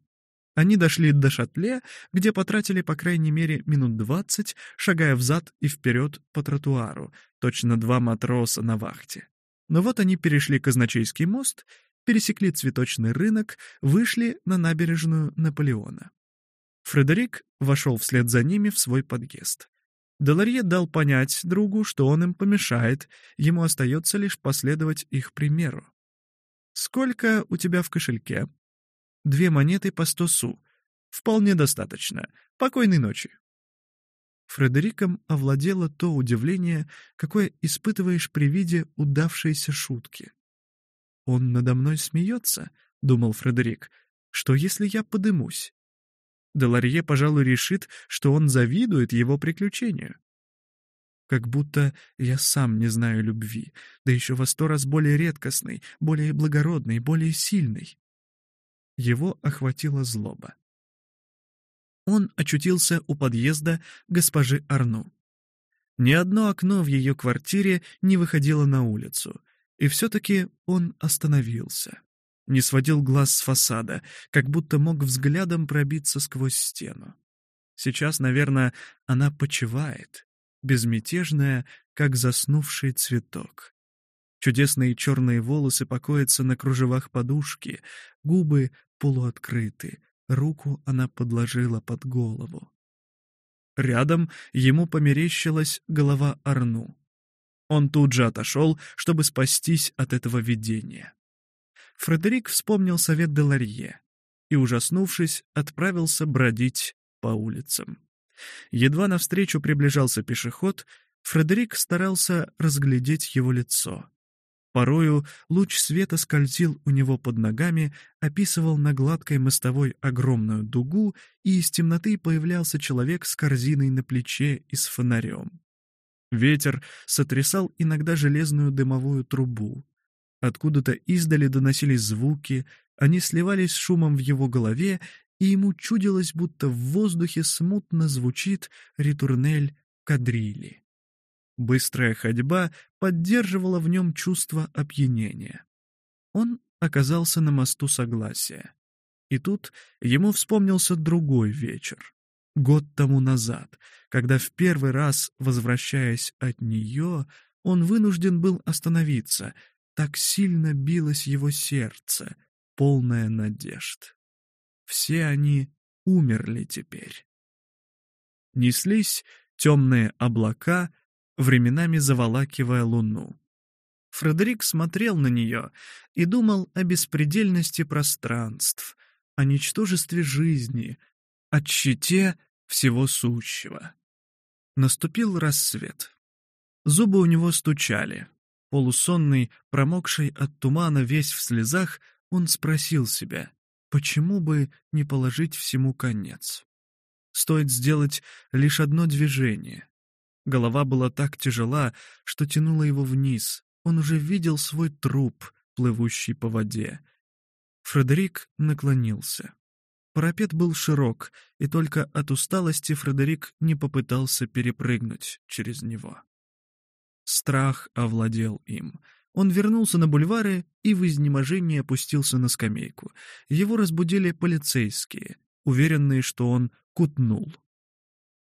Они дошли до шатле, где потратили по крайней мере минут двадцать, шагая взад и вперед по тротуару, точно два матроса на вахте. Но вот они перешли казначейский мост пересекли цветочный рынок, вышли на набережную Наполеона. Фредерик вошел вслед за ними в свой подъезд. Деларье дал понять другу, что он им помешает, ему остается лишь последовать их примеру. «Сколько у тебя в кошельке?» «Две монеты по сто су. Вполне достаточно. Покойной ночи». Фредериком овладело то удивление, какое испытываешь при виде удавшейся шутки. «Он надо мной смеется», — думал Фредерик. «Что, если я подымусь?» Деларье, пожалуй, решит, что он завидует его приключению. Как будто я сам не знаю любви, да еще во сто раз более редкостной, более благородной, более сильной. Его охватила злоба. Он очутился у подъезда госпожи Арну. Ни одно окно в ее квартире не выходило на улицу, и все-таки он остановился. Не сводил глаз с фасада, как будто мог взглядом пробиться сквозь стену. Сейчас, наверное, она почивает, безмятежная, как заснувший цветок. Чудесные черные волосы покоятся на кружевах подушки, губы полуоткрыты, руку она подложила под голову. Рядом ему померещилась голова Арну. Он тут же отошел, чтобы спастись от этого видения. Фредерик вспомнил совет Деларье и, ужаснувшись, отправился бродить по улицам. Едва навстречу приближался пешеход, Фредерик старался разглядеть его лицо. Порою луч света скользил у него под ногами, описывал на гладкой мостовой огромную дугу, и из темноты появлялся человек с корзиной на плече и с фонарем. Ветер сотрясал иногда железную дымовую трубу. Откуда-то издали доносились звуки, они сливались с шумом в его голове, и ему чудилось, будто в воздухе смутно звучит ритурнель кадрили. Быстрая ходьба поддерживала в нем чувство опьянения. Он оказался на мосту Согласия. И тут ему вспомнился другой вечер год тому назад, когда в первый раз, возвращаясь от нее, он вынужден был остановиться, так сильно билось его сердце, полное надежд. Все они умерли теперь. Неслись темные облака, временами заволакивая луну. Фредерик смотрел на нее и думал о беспредельности пространств, о ничтожестве жизни — от щите всего сущего. Наступил рассвет. Зубы у него стучали. Полусонный, промокший от тумана весь в слезах, он спросил себя, почему бы не положить всему конец? Стоит сделать лишь одно движение. Голова была так тяжела, что тянула его вниз. Он уже видел свой труп, плывущий по воде. Фредерик наклонился. Парапет был широк, и только от усталости Фредерик не попытался перепрыгнуть через него. Страх овладел им. Он вернулся на бульвары и в изнеможении опустился на скамейку. Его разбудили полицейские, уверенные, что он кутнул.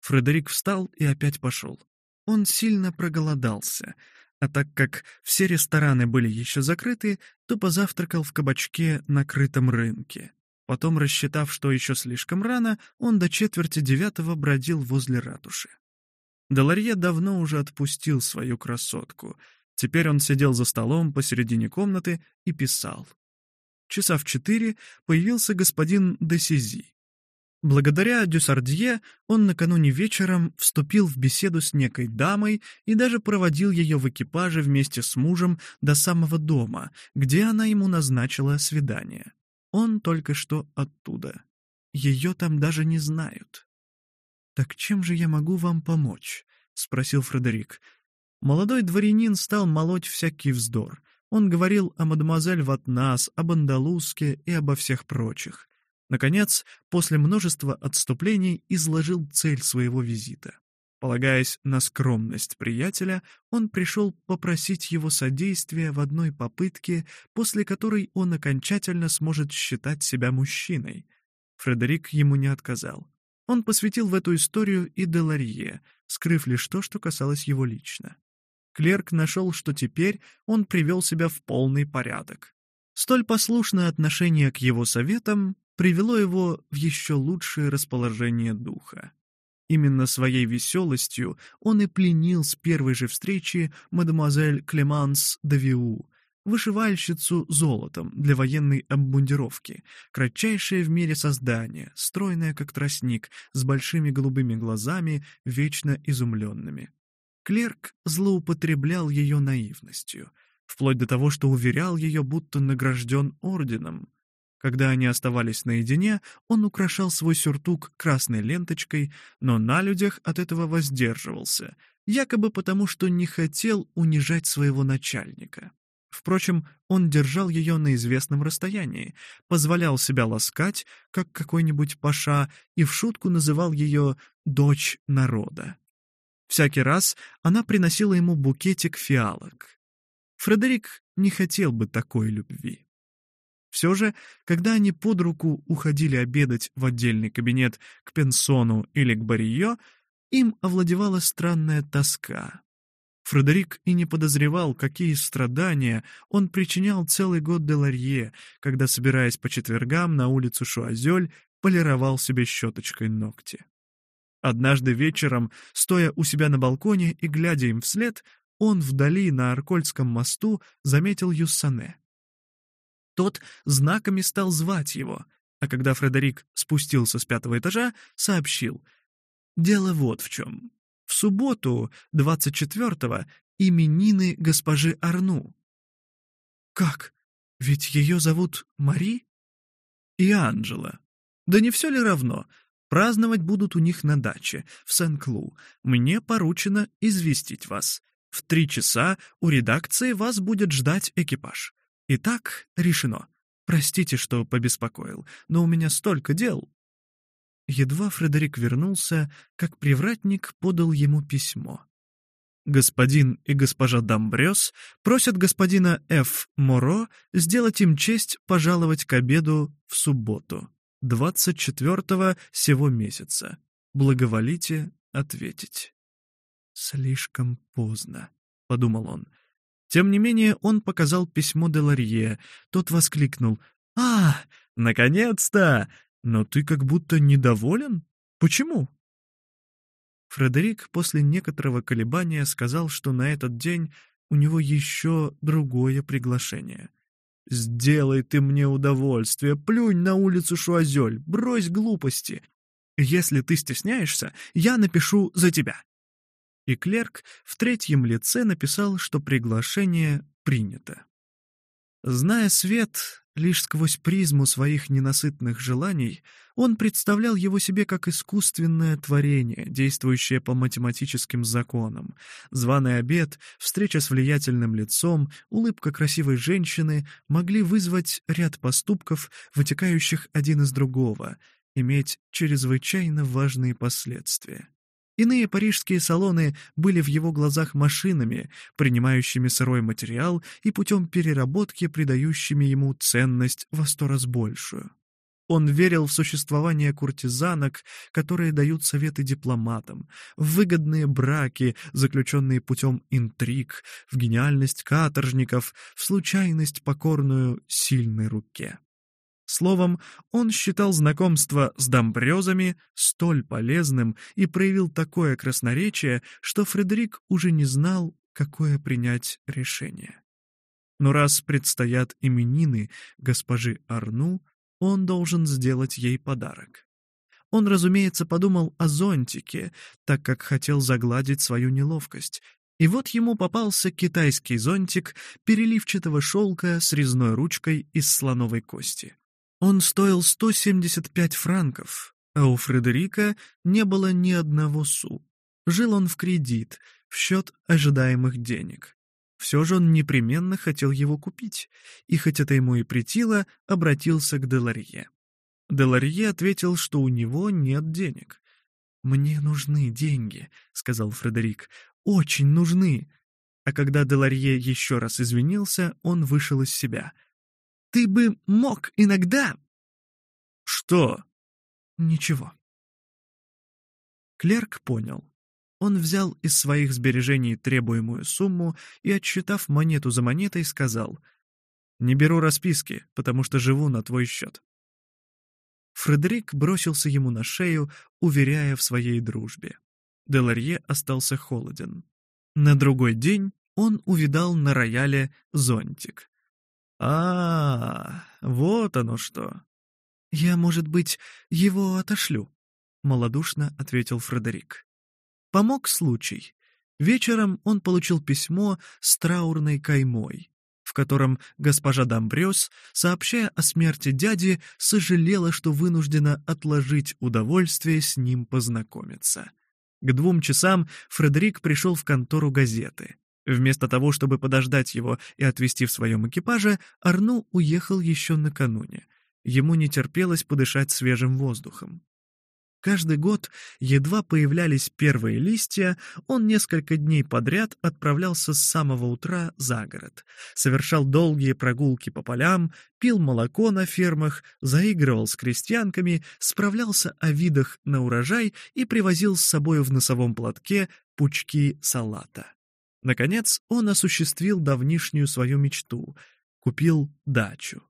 Фредерик встал и опять пошел. Он сильно проголодался, а так как все рестораны были еще закрыты, то позавтракал в кабачке на крытом рынке. Потом, рассчитав, что еще слишком рано, он до четверти девятого бродил возле ратуши. Даларье давно уже отпустил свою красотку. Теперь он сидел за столом посередине комнаты и писал. Часа в четыре появился господин Десизи. Благодаря Дюсардье он накануне вечером вступил в беседу с некой дамой и даже проводил ее в экипаже вместе с мужем до самого дома, где она ему назначила свидание. Он только что оттуда. Ее там даже не знают». «Так чем же я могу вам помочь?» — спросил Фредерик. Молодой дворянин стал молоть всякий вздор. Он говорил о мадемуазель Ватнас, об Андалуске и обо всех прочих. Наконец, после множества отступлений, изложил цель своего визита. Полагаясь на скромность приятеля, он пришел попросить его содействия в одной попытке, после которой он окончательно сможет считать себя мужчиной. Фредерик ему не отказал. Он посвятил в эту историю и Деларье, скрыв лишь то, что касалось его лично. Клерк нашел, что теперь он привел себя в полный порядок. Столь послушное отношение к его советам привело его в еще лучшее расположение духа. Именно своей веселостью он и пленил с первой же встречи мадемуазель Клеманс де Виу, вышивальщицу золотом для военной обмундировки, кратчайшее в мире создание, стройное как тростник, с большими голубыми глазами, вечно изумленными. Клерк злоупотреблял ее наивностью, вплоть до того, что уверял ее, будто награжден орденом — когда они оставались наедине, он украшал свой сюртук красной ленточкой, но на людях от этого воздерживался, якобы потому, что не хотел унижать своего начальника. Впрочем, он держал ее на известном расстоянии, позволял себя ласкать, как какой-нибудь паша, и в шутку называл ее «дочь народа». Всякий раз она приносила ему букетик фиалок. Фредерик не хотел бы такой любви. Все же, когда они под руку уходили обедать в отдельный кабинет к Пенсону или к Барио, им овладевала странная тоска. Фредерик и не подозревал, какие страдания он причинял целый год Деларье, когда, собираясь по четвергам на улицу Шуазель, полировал себе щеточкой ногти. Однажды вечером, стоя у себя на балконе и глядя им вслед, он вдали на Аркольском мосту заметил Юссане. Тот знаками стал звать его, а когда Фредерик спустился с пятого этажа, сообщил. «Дело вот в чем. В субботу, 24-го, именины госпожи Арну». «Как? Ведь ее зовут Мари?» «И Анжела. Да не все ли равно?» Праздновать будут у них на даче, в Сен-Клу. Мне поручено известить вас. В три часа у редакции вас будет ждать экипаж. Итак, решено. Простите, что побеспокоил, но у меня столько дел». Едва Фредерик вернулся, как привратник подал ему письмо. Господин и госпожа Дамбрёс просят господина Ф. Моро сделать им честь пожаловать к обеду в субботу, 24-го сего месяца. Благоволите ответить. «Слишком поздно», — подумал он. Тем не менее, он показал письмо де Ларье. Тот воскликнул. «А, наконец-то! Но ты как будто недоволен? Почему?» Фредерик после некоторого колебания сказал, что на этот день у него еще другое приглашение. «Сделай ты мне удовольствие, плюнь на улицу Шуазель, брось глупости. Если ты стесняешься, я напишу за тебя и клерк в третьем лице написал, что приглашение принято. Зная свет, лишь сквозь призму своих ненасытных желаний, он представлял его себе как искусственное творение, действующее по математическим законам. Званый обед, встреча с влиятельным лицом, улыбка красивой женщины могли вызвать ряд поступков, вытекающих один из другого, иметь чрезвычайно важные последствия. Иные парижские салоны были в его глазах машинами, принимающими сырой материал и путем переработки придающими ему ценность во сто раз большую. Он верил в существование куртизанок, которые дают советы дипломатам, в выгодные браки, заключенные путем интриг, в гениальность каторжников, в случайность покорную сильной руке. Словом, он считал знакомство с Домбрёзами столь полезным и проявил такое красноречие, что Фредерик уже не знал, какое принять решение. Но раз предстоят именины госпожи Арну, он должен сделать ей подарок. Он, разумеется, подумал о зонтике, так как хотел загладить свою неловкость, и вот ему попался китайский зонтик переливчатого шелка с резной ручкой из слоновой кости. Он стоил 175 франков, а у Фредерика не было ни одного су. Жил он в кредит, в счет ожидаемых денег. Все же он непременно хотел его купить, и хоть это ему и претило, обратился к Деларье. Деларье ответил, что у него нет денег. «Мне нужны деньги», — сказал Фредерик, — «очень нужны». А когда Деларье еще раз извинился, он вышел из себя — ты бы мог иногда...» «Что?» «Ничего». Клерк понял. Он взял из своих сбережений требуемую сумму и, отсчитав монету за монетой, сказал «Не беру расписки, потому что живу на твой счет». Фредерик бросился ему на шею, уверяя в своей дружбе. Деларье остался холоден. На другой день он увидал на рояле зонтик. А, вот оно что. Я, может быть, его отошлю, малодушно ответил Фредерик. Помог случай. Вечером он получил письмо с траурной каймой, в котором госпожа Домбрёс, сообщая о смерти дяди, сожалела, что вынуждена отложить удовольствие с ним познакомиться. К двум часам Фредерик пришел в контору газеты. Вместо того, чтобы подождать его и отвезти в своем экипаже, Арну уехал еще накануне. Ему не терпелось подышать свежим воздухом. Каждый год, едва появлялись первые листья, он несколько дней подряд отправлялся с самого утра за город, совершал долгие прогулки по полям, пил молоко на фермах, заигрывал с крестьянками, справлялся о видах на урожай и привозил с собой в носовом платке пучки салата. Наконец он осуществил давнишнюю свою мечту — купил дачу.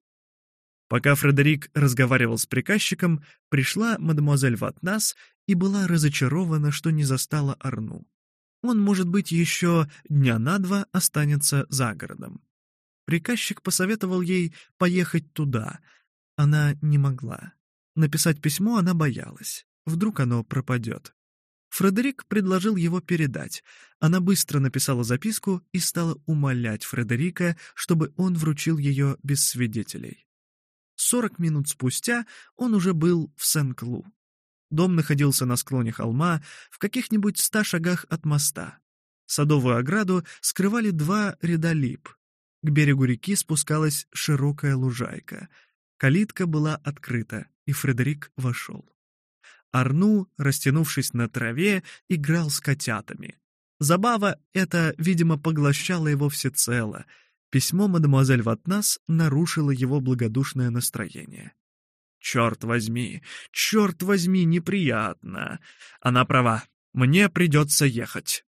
Пока Фредерик разговаривал с приказчиком, пришла мадемуазель Ватнас и была разочарована, что не застала Арну. Он, может быть, еще дня на два останется за городом. Приказчик посоветовал ей поехать туда. Она не могла. Написать письмо она боялась. Вдруг оно пропадет. Фредерик предложил его передать. Она быстро написала записку и стала умолять Фредерика, чтобы он вручил ее без свидетелей. Сорок минут спустя он уже был в Сен-Клу. Дом находился на склоне холма, в каких-нибудь ста шагах от моста. Садовую ограду скрывали два ряда лип. К берегу реки спускалась широкая лужайка. Калитка была открыта, и Фредерик вошел. Арну, растянувшись на траве, играл с котятами. Забава это, видимо, поглощала его всецело. Письмо мадемуазель Ватнас нарушило его благодушное настроение. «Черт возьми, черт возьми, неприятно! Она права, мне придется ехать!»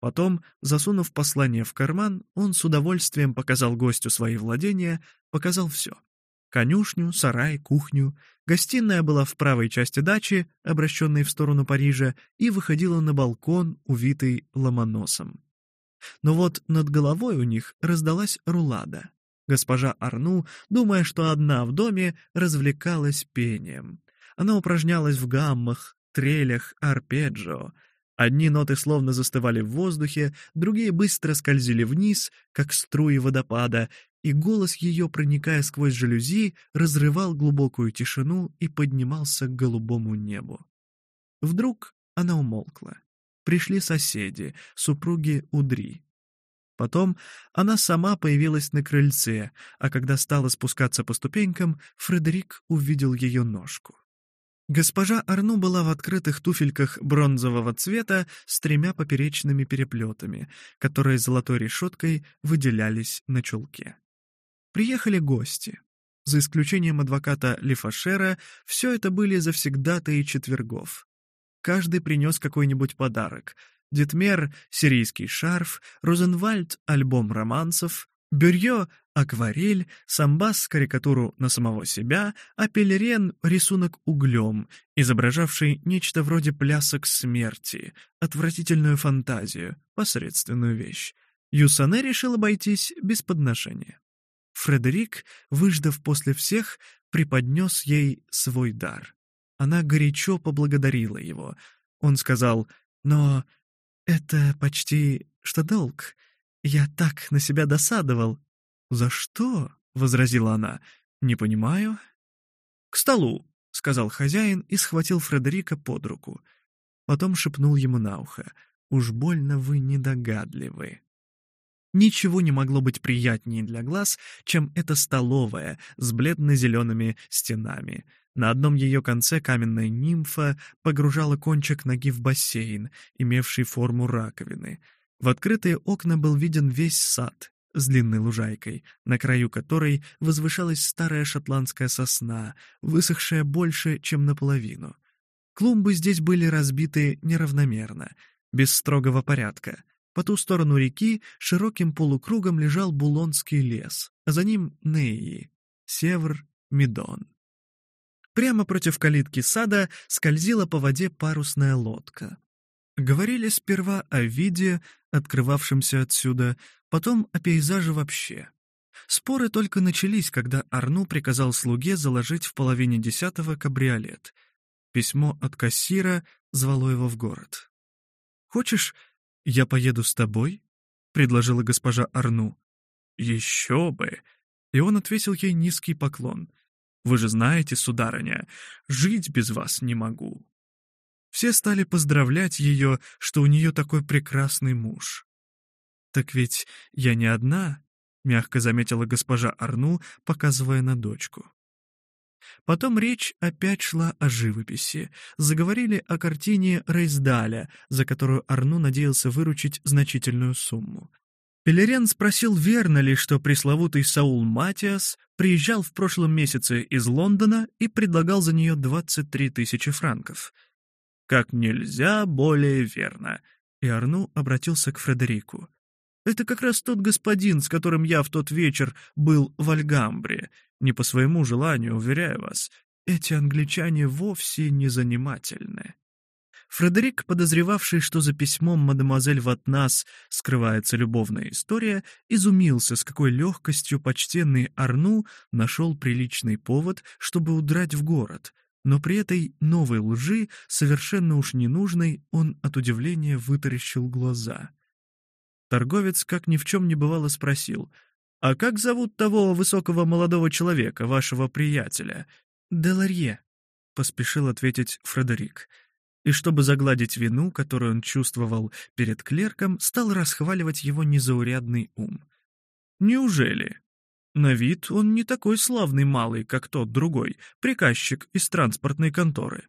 Потом, засунув послание в карман, он с удовольствием показал гостю свои владения, показал все — Конюшню, сарай, кухню. Гостиная была в правой части дачи, обращенной в сторону Парижа, и выходила на балкон, увитый ломоносом. Но вот над головой у них раздалась рулада. Госпожа Арну, думая, что одна в доме, развлекалась пением. Она упражнялась в гаммах, трелях, арпеджио, Одни ноты словно застывали в воздухе, другие быстро скользили вниз, как струи водопада, и голос ее, проникая сквозь жалюзи, разрывал глубокую тишину и поднимался к голубому небу. Вдруг она умолкла. Пришли соседи, супруги Удри. Потом она сама появилась на крыльце, а когда стала спускаться по ступенькам, Фредерик увидел ее ножку. Госпожа Арну была в открытых туфельках бронзового цвета с тремя поперечными переплетами, которые золотой решеткой выделялись на чулке. Приехали гости. За исключением адвоката Лифашера, все это были завсегдатые четвергов. Каждый принес какой-нибудь подарок. Детмер — сирийский шарф, Розенвальд — альбом романсов, Бюрье, акварель, самбас, карикатуру на самого себя, а пелерен — рисунок углем, изображавший нечто вроде плясок смерти, отвратительную фантазию, посредственную вещь. Юсане решил обойтись без подношения. Фредерик, выждав после всех, преподнес ей свой дар. Она горячо поблагодарила его. Он сказал, «Но это почти что долг». «Я так на себя досадовал». «За что?» — возразила она. «Не понимаю». «К столу», — сказал хозяин и схватил Фредерика под руку. Потом шепнул ему на ухо. «Уж больно вы недогадливы». Ничего не могло быть приятнее для глаз, чем эта столовая с бледно-зелеными стенами. На одном ее конце каменная нимфа погружала кончик ноги в бассейн, имевший форму раковины — в открытые окна был виден весь сад с длинной лужайкой, на краю которой возвышалась старая шотландская сосна, высохшая больше, чем наполовину. Клумбы здесь были разбиты неравномерно, без строгого порядка. По ту сторону реки широким полукругом лежал Булонский лес, а за ним Неи, Севр, Медон. Прямо против калитки сада скользила по воде парусная лодка. Говорили сперва о виде, открывавшемся отсюда, потом о пейзаже вообще. Споры только начались, когда Арну приказал слуге заложить в половине десятого кабриолет. Письмо от кассира звало его в город. «Хочешь, я поеду с тобой?» — предложила госпожа Арну. «Еще бы!» И он ответил ей низкий поклон. «Вы же знаете, сударыня, жить без вас не могу». Все стали поздравлять ее, что у нее такой прекрасный муж. «Так ведь я не одна», — мягко заметила госпожа Арну, показывая на дочку. Потом речь опять шла о живописи. Заговорили о картине Рейсдаля, за которую Арну надеялся выручить значительную сумму. Пелерен спросил, верно ли, что пресловутый Саул Матиас приезжал в прошлом месяце из Лондона и предлагал за нее 23 тысячи франков — как нельзя более верно». И Арну обратился к Фредерику. «Это как раз тот господин, с которым я в тот вечер был в Альгамбре. Не по своему желанию, уверяю вас. Эти англичане вовсе не занимательны». Фредерик, подозревавший, что за письмом мадемуазель Ватнас скрывается любовная история, изумился, с какой легкостью почтенный Арну нашел приличный повод, чтобы удрать в город — но при этой новой лжи, совершенно уж ненужной, он от удивления вытаращил глаза. Торговец, как ни в чем не бывало, спросил, «А как зовут того высокого молодого человека, вашего приятеля?» «Деларье», — поспешил ответить Фредерик. И чтобы загладить вину, которую он чувствовал перед клерком, стал расхваливать его незаурядный ум. «Неужели?» На вид он не такой славный малый, как тот другой, приказчик из транспортной конторы.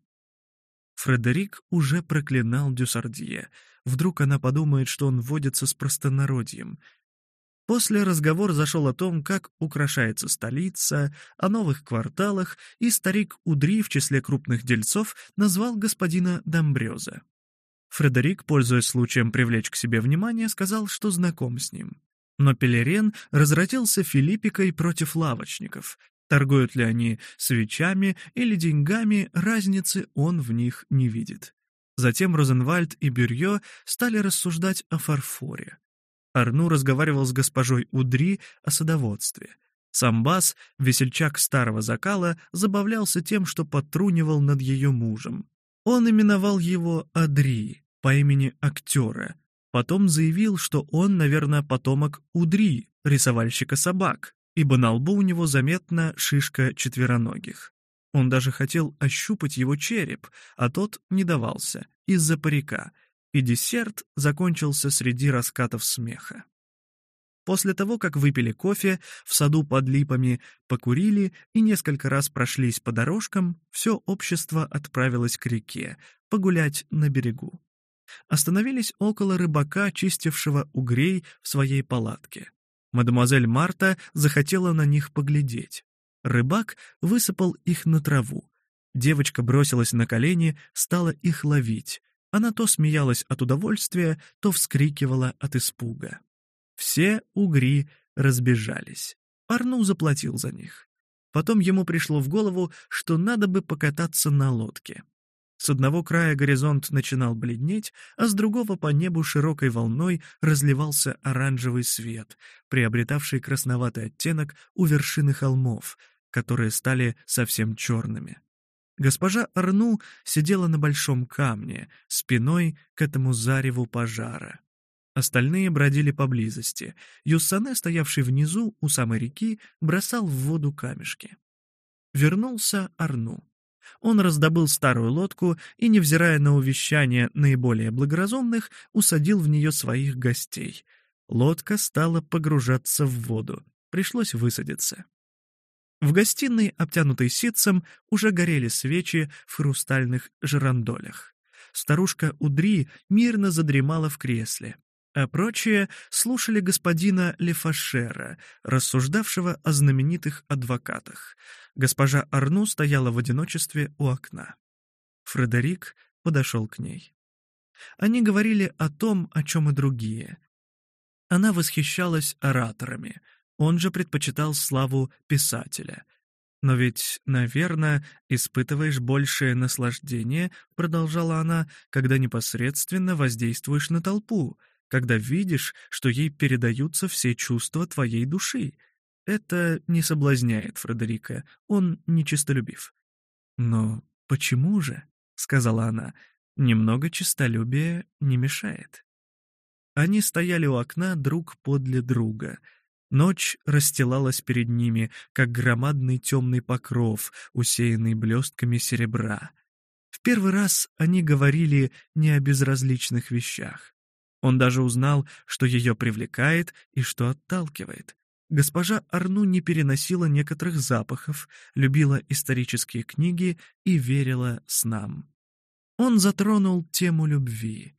Фредерик уже проклинал Дюсардье. Вдруг она подумает, что он водится с простонародьем. После разговор зашел о том, как украшается столица, о новых кварталах, и старик Удри в числе крупных дельцов назвал господина Домбрёза. Фредерик, пользуясь случаем привлечь к себе внимание, сказал, что знаком с ним. Но Пелерен разродился Филиппикой против лавочников. Торгуют ли они свечами или деньгами, разницы он в них не видит. Затем Розенвальд и Бюрье стали рассуждать о фарфоре. Арну разговаривал с госпожой Удри о садоводстве. Самбас, весельчак старого закала, забавлялся тем, что потрунивал над ее мужем. Он именовал его Адри по имени актера, Потом заявил, что он, наверное, потомок Удри, рисовальщика собак, ибо на лбу у него заметна шишка четвероногих. Он даже хотел ощупать его череп, а тот не давался, из-за парика, и десерт закончился среди раскатов смеха. После того, как выпили кофе, в саду под липами покурили и несколько раз прошлись по дорожкам, все общество отправилось к реке, погулять на берегу остановились около рыбака, чистившего угрей в своей палатке. Мадемуазель Марта захотела на них поглядеть. Рыбак высыпал их на траву. Девочка бросилась на колени, стала их ловить. Она то смеялась от удовольствия, то вскрикивала от испуга. Все угри разбежались. Арну заплатил за них. Потом ему пришло в голову, что надо бы покататься на лодке. С одного края горизонт начинал бледнеть, а с другого по небу широкой волной разливался оранжевый свет, приобретавший красноватый оттенок у вершины холмов, которые стали совсем черными. Госпожа Арну сидела на большом камне, спиной к этому зареву пожара. Остальные бродили поблизости. Юссане, стоявший внизу, у самой реки, бросал в воду камешки. Вернулся Арну. Он раздобыл старую лодку и, невзирая на увещания наиболее благоразумных, усадил в нее своих гостей. Лодка стала погружаться в воду. Пришлось высадиться. В гостиной, обтянутой ситцем, уже горели свечи в хрустальных жирандолях. Старушка Удри мирно задремала в кресле, а прочие слушали господина Лефашера, рассуждавшего о знаменитых адвокатах. Госпожа Арну стояла в одиночестве у окна. Фредерик подошел к ней. Они говорили о том, о чем и другие. Она восхищалась ораторами, он же предпочитал славу писателя. «Но ведь, наверное, испытываешь большее наслаждение», — продолжала она, «когда непосредственно воздействуешь на толпу, когда видишь, что ей передаются все чувства твоей души. Это не соблазняет Фредерика, он нечистолюбив». «Но почему же?» — сказала она. «Немного честолюбия не мешает». Они стояли у окна друг подле друга. Ночь расстилалась перед ними, как громадный темный покров, усеянный блестками серебра. В первый раз они говорили не о безразличных вещах. Он даже узнал, что ее привлекает и что отталкивает. Госпожа Арну не переносила некоторых запахов, любила исторические книги и верила снам. Он затронул тему любви.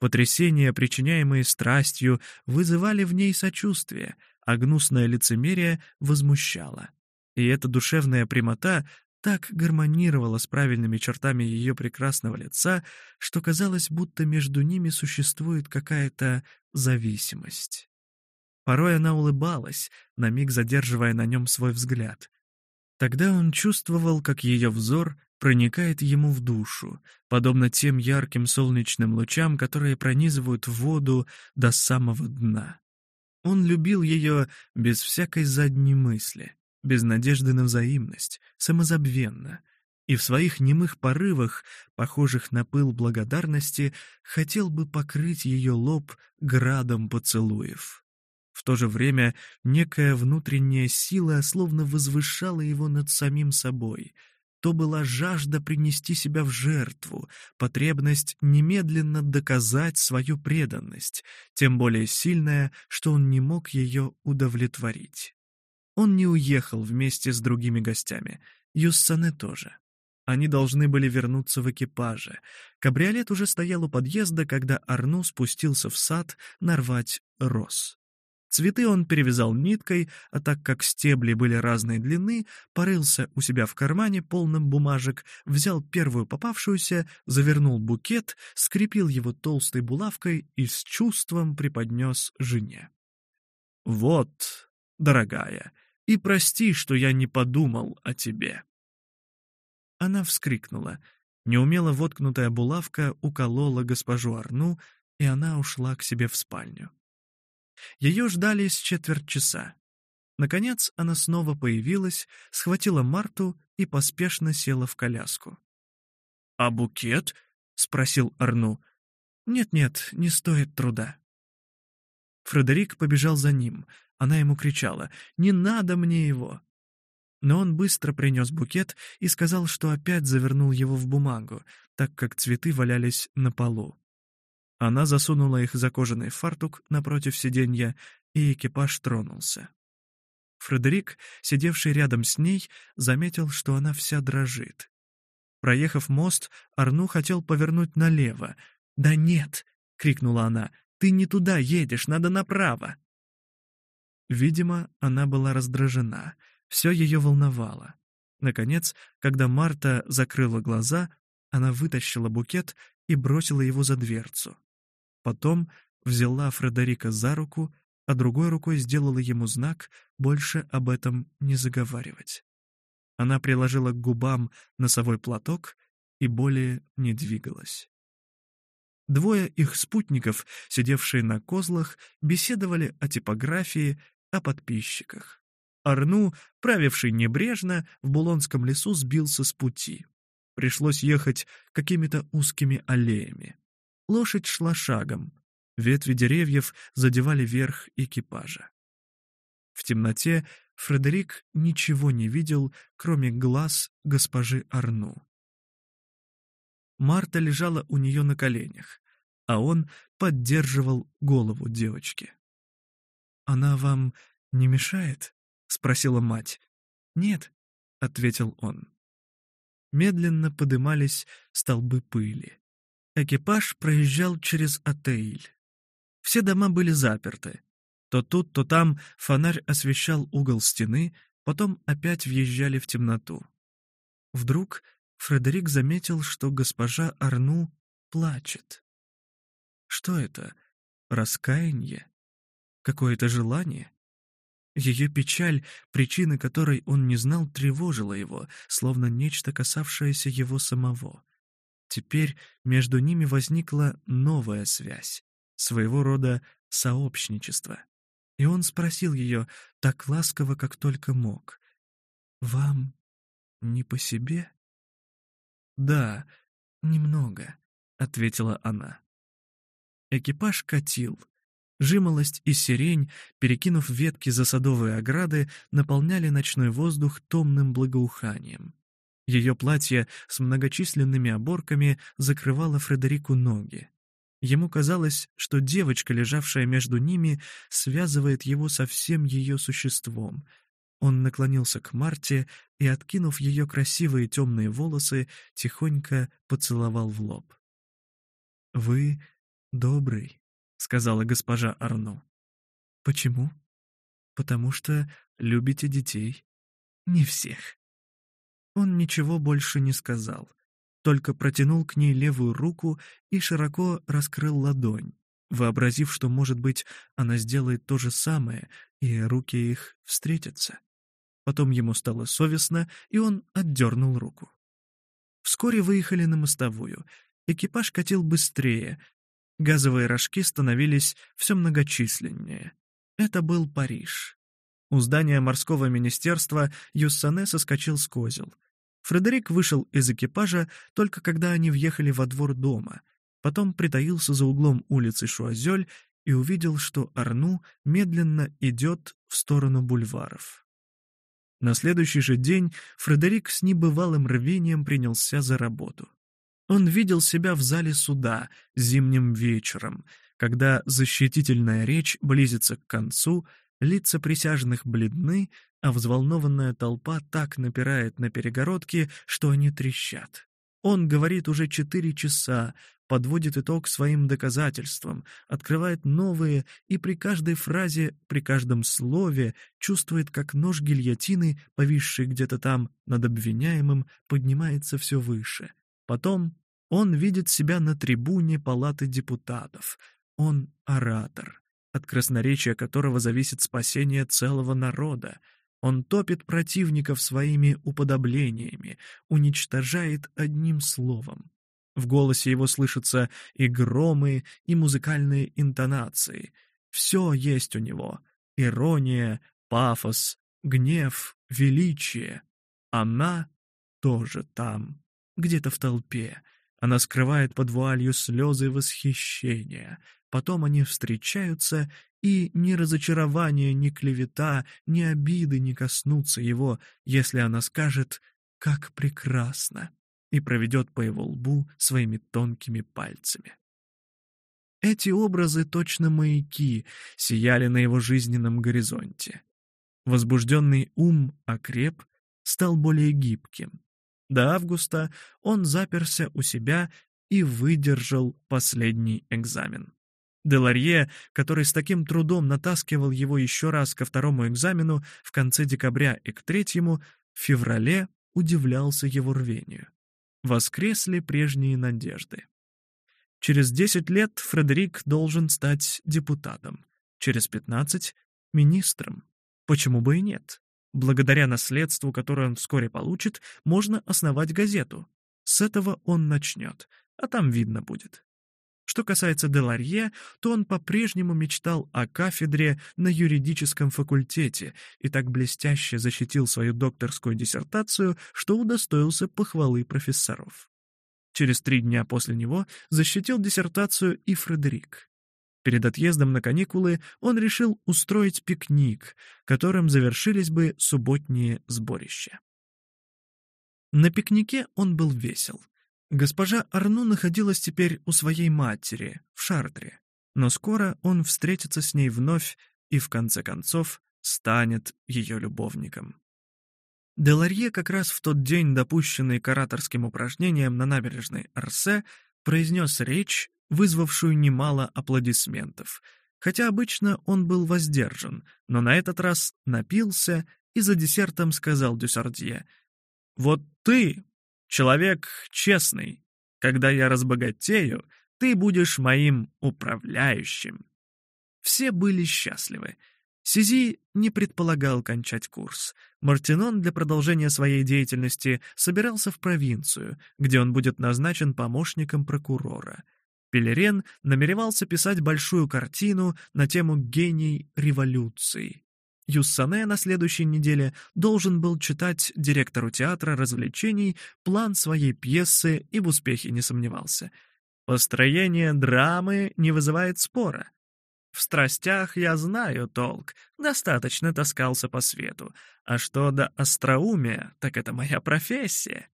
Потрясения, причиняемые страстью, вызывали в ней сочувствие, а гнусное лицемерие возмущало. И эта душевная прямота так гармонировала с правильными чертами ее прекрасного лица, что казалось, будто между ними существует какая-то зависимость. Порой она улыбалась, на миг задерживая на нем свой взгляд. Тогда он чувствовал, как ее взор проникает ему в душу, подобно тем ярким солнечным лучам, которые пронизывают воду до самого дна. Он любил ее без всякой задней мысли без надежды на взаимность, самозабвенно, и в своих немых порывах, похожих на пыл благодарности, хотел бы покрыть ее лоб градом поцелуев. В то же время некая внутренняя сила словно возвышала его над самим собой. То была жажда принести себя в жертву, потребность немедленно доказать свою преданность, тем более сильная, что он не мог ее удовлетворить. Он не уехал вместе с другими гостями. Юссане тоже. Они должны были вернуться в экипаже. Кабриолет уже стоял у подъезда, когда Арну спустился в сад нарвать роз. Цветы он перевязал ниткой, а так как стебли были разной длины, порылся у себя в кармане полным бумажек, взял первую попавшуюся, завернул букет, скрепил его толстой булавкой и с чувством преподнес жене. «Вот, дорогая, и прости, что я не подумал о тебе». Она вскрикнула. Неумело воткнутая булавка уколола госпожу Арну, и она ушла к себе в спальню. Ее ждали с четверть часа. Наконец она снова появилась, схватила Марту и поспешно села в коляску. «А букет?» — спросил Арну. «Нет-нет, не стоит труда». Фредерик побежал за ним — она ему кричала «Не надо мне его!» Но он быстро принес букет и сказал, что опять завернул его в бумагу, так как цветы валялись на полу. Она засунула их за кожаный фартук напротив сиденья, и экипаж тронулся. Фредерик, сидевший рядом с ней, заметил, что она вся дрожит. Проехав мост, Арну хотел повернуть налево. «Да нет!» — крикнула она. «Ты не туда едешь, надо направо!» Видимо, она была раздражена, все ее волновало. Наконец, когда Марта закрыла глаза, она вытащила букет и бросила его за дверцу. Потом взяла Фредерика за руку, а другой рукой сделала ему знак больше об этом не заговаривать. Она приложила к губам носовой платок и более не двигалась. Двое их спутников, сидевшие на козлах, беседовали о типографии, о подписчиках. Арну, правивший небрежно, в Булонском лесу сбился с пути. Пришлось ехать какими-то узкими аллеями. Лошадь шла шагом. Ветви деревьев задевали верх экипажа. В темноте Фредерик ничего не видел, кроме глаз госпожи Арну. Марта лежала у нее на коленях, а он поддерживал голову девочки. «Она вам не мешает?» — спросила мать. «Нет», — ответил он. Медленно подымались столбы пыли. Экипаж проезжал через отель. Все дома были заперты. То тут, то там фонарь освещал угол стены, потом опять въезжали в темноту. Вдруг Фредерик заметил, что госпожа Арну плачет. Что это? Раскаяние? какое-то желание. Ее печаль, причины которой он не знал, тревожила его, словно нечто касавшееся его самого. Теперь между ними возникла новая связь, своего рода сообщничество. И он спросил ее так ласково, как только мог. «Вам не по себе?» «Да, немного», — ответила она. Экипаж катил, жимолость и сирень, перекинув ветки за садовые ограды, наполняли ночной воздух томным благоуханием. Ее платье с многочисленными оборками закрывало Фредерику ноги. Ему казалось, что девочка, лежавшая между ними, связывает его со всем ее существом. Он наклонился к Марте и, откинув ее красивые темные волосы, тихонько поцеловал в лоб. «Вы добрый», — сказала госпожа Арно. «Почему?» «Потому что любите детей. Не всех». Он ничего больше не сказал, только протянул к ней левую руку и широко раскрыл ладонь, вообразив, что, может быть, она сделает то же самое, и руки их встретятся. Потом ему стало совестно, и он отдернул руку. Вскоре выехали на мостовую. Экипаж катил быстрее, Газовые рожки становились все многочисленнее. Это был Париж. У здания морского министерства Юссане соскочил с козел. Фредерик вышел из экипажа только когда они въехали во двор дома, потом притаился за углом улицы Шуазель и увидел, что Арну медленно идет в сторону бульваров. На следующий же день Фредерик с небывалым рвением принялся за работу. Он видел себя в зале суда зимним вечером, когда защитительная речь близится к концу, лица присяжных бледны, а взволнованная толпа так напирает на перегородки, что они трещат. Он говорит уже четыре часа, подводит итог своим доказательствам, открывает новые и при каждой фразе, при каждом слове чувствует, как нож гильотины, повисший где-то там над обвиняемым, поднимается все выше — Потом он видит себя на трибуне Палаты депутатов. Он оратор, от красноречия которого зависит спасение целого народа. Он топит противников своими уподоблениями, уничтожает одним словом. В голосе его слышатся и громы, и музыкальные интонации. Все есть у него — ирония, пафос, гнев, величие. Она тоже там где-то в толпе. Она скрывает под вуалью слезы восхищения. Потом они встречаются, и ни разочарование, ни клевета, ни обиды не коснутся его, если она скажет «как прекрасно» и проведет по его лбу своими тонкими пальцами. Эти образы, точно маяки, сияли на его жизненном горизонте. Возбужденный ум окреп, стал более гибким. До августа он заперся у себя и выдержал последний экзамен. Деларье, который с таким трудом натаскивал его еще раз ко второму экзамену в конце декабря и к третьему, в феврале удивлялся его рвению. Воскресли прежние надежды. Через 10 лет Фредерик должен стать депутатом, через 15 — министром. Почему бы и нет? Благодаря наследству, которое он вскоре получит, можно основать газету. С этого он начнет, а там видно будет. Что касается Деларье, то он по-прежнему мечтал о кафедре на юридическом факультете и так блестяще защитил свою докторскую диссертацию, что удостоился похвалы профессоров. Через три дня после него защитил диссертацию и Фредерик. Перед отъездом на каникулы он решил устроить пикник, которым завершились бы субботние сборища. На пикнике он был весел. Госпожа Арну находилась теперь у своей матери, в Шартре, но скоро он встретится с ней вновь и, в конце концов, станет ее любовником. Деларье как раз в тот день, допущенный караторским упражнением на набережной Арсе, произнес речь, вызвавшую немало аплодисментов, хотя обычно он был воздержан, но на этот раз напился и за десертом сказал Дюсардье, «Вот ты, человек честный, когда я разбогатею, ты будешь моим управляющим». Все были счастливы. Сизи не предполагал кончать курс. Мартинон для продолжения своей деятельности собирался в провинцию, где он будет назначен помощником прокурора. Пелерен намеревался писать большую картину на тему «Гений революции». Юссане на следующей неделе должен был читать директору театра развлечений план своей пьесы и в успехе не сомневался. Построение драмы не вызывает спора. В страстях я знаю толк, достаточно таскался по свету. А что до остроумия, так это моя профессия.